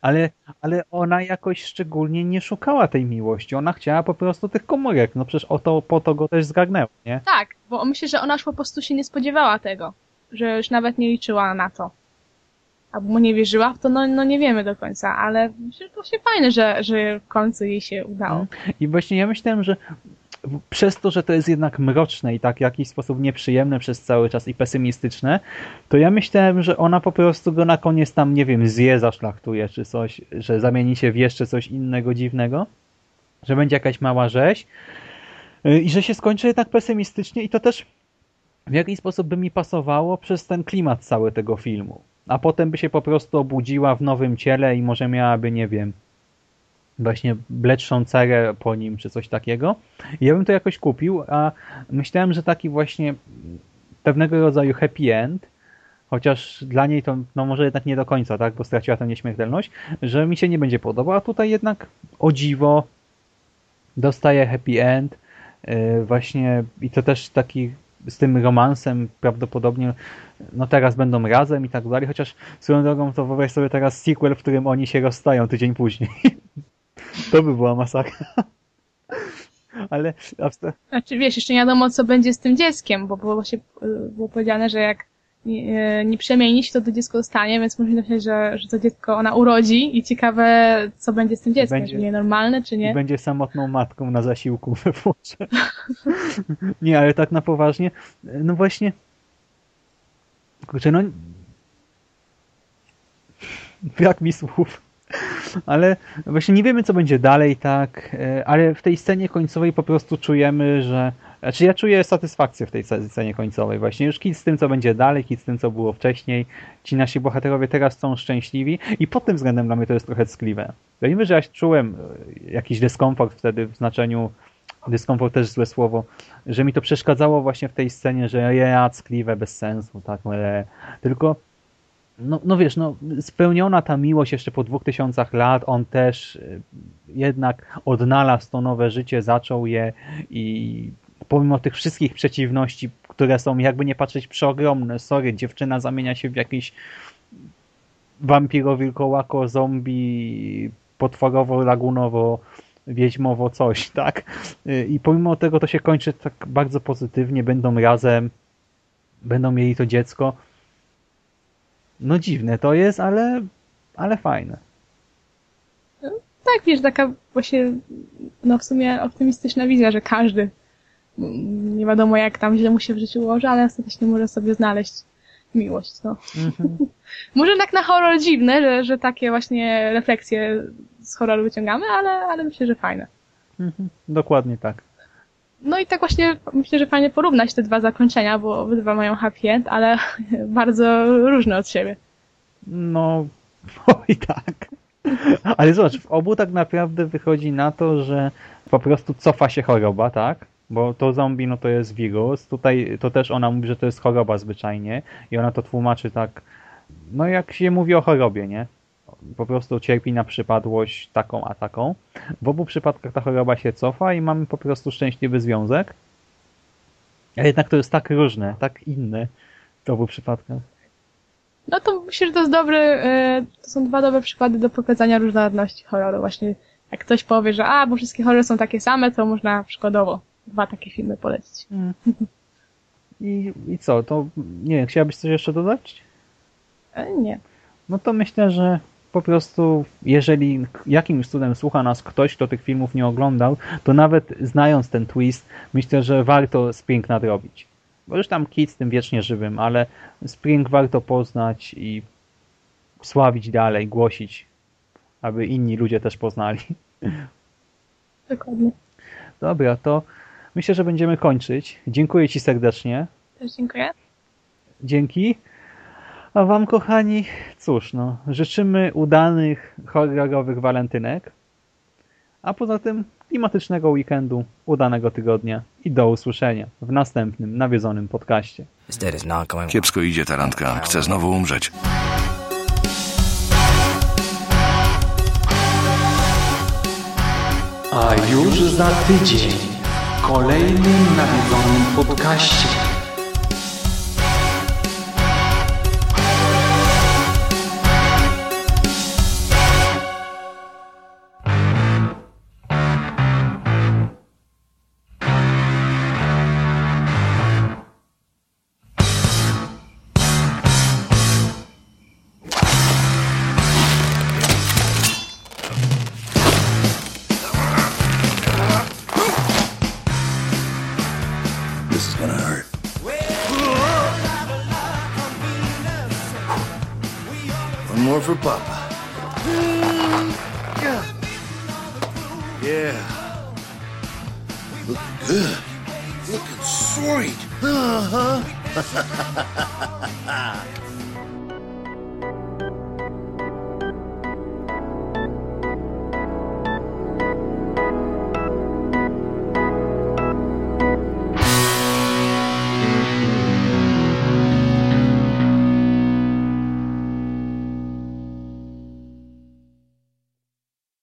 Ale, ale ona jakoś szczególnie nie szukała tej miłości. Ona chciała po prostu tych komórek. No przecież o to, po to go też zgarnęło, nie? Tak, bo myślę, że ona już po prostu się nie spodziewała tego, że już nawet nie liczyła na to. Albo nie wierzyła w to, no, no nie wiemy do końca, ale myślę, że się fajne, że, że w końcu jej się udało. I właśnie ja myślałem, że przez to, że to jest jednak mroczne i tak w jakiś sposób nieprzyjemne przez cały czas i pesymistyczne, to ja myślałem, że ona po prostu go na koniec tam, nie wiem, zje, zaszlachtuje czy coś, że zamieni się w jeszcze coś innego dziwnego, że będzie jakaś mała rzeź y, i że się skończy jednak pesymistycznie i to też w jakiś sposób by mi pasowało przez ten klimat cały tego filmu. A potem by się po prostu obudziła w nowym ciele i może miałaby, nie wiem, właśnie bledszą cerę po nim, czy coś takiego. Ja bym to jakoś kupił, a myślałem, że taki właśnie pewnego rodzaju happy end, chociaż dla niej to no może jednak nie do końca, tak, bo straciła tę nieśmiertelność, że mi się nie będzie podobał, a tutaj jednak o dziwo dostaje happy end, yy, właśnie i to też taki z tym romansem prawdopodobnie no teraz będą razem i tak dalej, chociaż swoją drogą to wyobraź sobie teraz sequel, w którym oni się rozstają tydzień później. <laughs> to by była masakra. <laughs> Ale Znaczy wiesz, jeszcze nie wiadomo co będzie z tym dzieckiem, bo było się było powiedziane, że jak nie, nie przemieni się, to to dziecko zostanie, więc można myśleć, że, że to dziecko ona urodzi i ciekawe, co będzie z tym dzieckiem, będzie, czy nie normalne, czy nie. Będzie samotną matką na zasiłku we Włoszech. <laughs> nie, ale tak na poważnie, no właśnie kurczę, no brak mi słów. Ale właśnie nie wiemy, co będzie dalej, tak, e, ale w tej scenie końcowej po prostu czujemy, że znaczy ja czuję satysfakcję w tej scenie końcowej właśnie. Już kit z tym, co będzie dalej, kit z tym, co było wcześniej. Ci nasi bohaterowie teraz są szczęśliwi i pod tym względem dla mnie to jest trochę ckliwe. Mimo, że ja czułem e, jakiś dyskomfort wtedy w znaczeniu dyskomfort też złe słowo, że mi to przeszkadzało właśnie w tej scenie, że ja ckliwe, bez sensu, tak, ale tylko no, no wiesz, no spełniona ta miłość jeszcze po dwóch tysiącach lat, on też e, jednak odnalazł to nowe życie, zaczął je i pomimo tych wszystkich przeciwności, które są jakby nie patrzeć przeogromne, sorry, dziewczyna zamienia się w jakiś wampiro, wilkołako, zombie, potworowo, lagunowo, wiedźmowo coś, <laughs> tak? I pomimo tego to się kończy tak bardzo pozytywnie, będą razem, będą mieli to dziecko. No dziwne to jest, ale, ale fajne. Tak, wiesz, taka właśnie, no w sumie optymistyczna wizja, że każdy nie wiadomo jak tam źle mu się w życiu ułoży, ale ostatecznie może sobie znaleźć miłość. No. Mhm. <laughs> może tak na horror dziwne, że, że takie właśnie refleksje z horroru wyciągamy, ale, ale myślę, że fajne. Mhm. Dokładnie tak. No i tak właśnie myślę, że fajnie porównać te dwa zakończenia, bo obydwa mają happy end, ale <laughs> bardzo różne od siebie. No, <laughs> oj tak. Ale zobacz, w obu tak naprawdę wychodzi na to, że po prostu cofa się choroba, tak? Bo to zombie no to jest wirus. Tutaj to też ona mówi, że to jest choroba zwyczajnie i ona to tłumaczy tak, no jak się mówi o chorobie, nie? Po prostu cierpi na przypadłość taką a taką. W obu przypadkach ta choroba się cofa i mamy po prostu szczęśliwy związek. A jednak to jest tak różne, tak inne w obu przypadkach. No to myślę, że to jest dobry, e, to są dwa dobre przykłady do pokazania różnorodności horroru. Właśnie jak ktoś powie, że a, bo wszystkie horrory są takie same, to można przykładowo dwa takie filmy polecić. Mm. I, I co, to nie wiem, chciałabyś coś jeszcze dodać? E, nie. No to myślę, że po prostu, jeżeli jakimś cudem słucha nas ktoś, kto tych filmów nie oglądał, to nawet znając ten twist, myślę, że warto Spring nadrobić. Bo już tam Kid z tym wiecznie żywym, ale Spring warto poznać i sławić dalej, głosić, aby inni ludzie też poznali. Dokładnie. Dobra, to myślę, że będziemy kończyć. Dziękuję Ci serdecznie. Też dziękuję. Dzięki. A Wam, kochani, cóż, no, życzymy udanych, horrorowych walentynek, a poza tym klimatycznego weekendu, udanego tygodnia i do usłyszenia w następnym nawiedzonym podcaście. Kiepsko idzie ta randka, chcę znowu umrzeć. A już za tydzień w kolejnym nawiedzonym podcaście.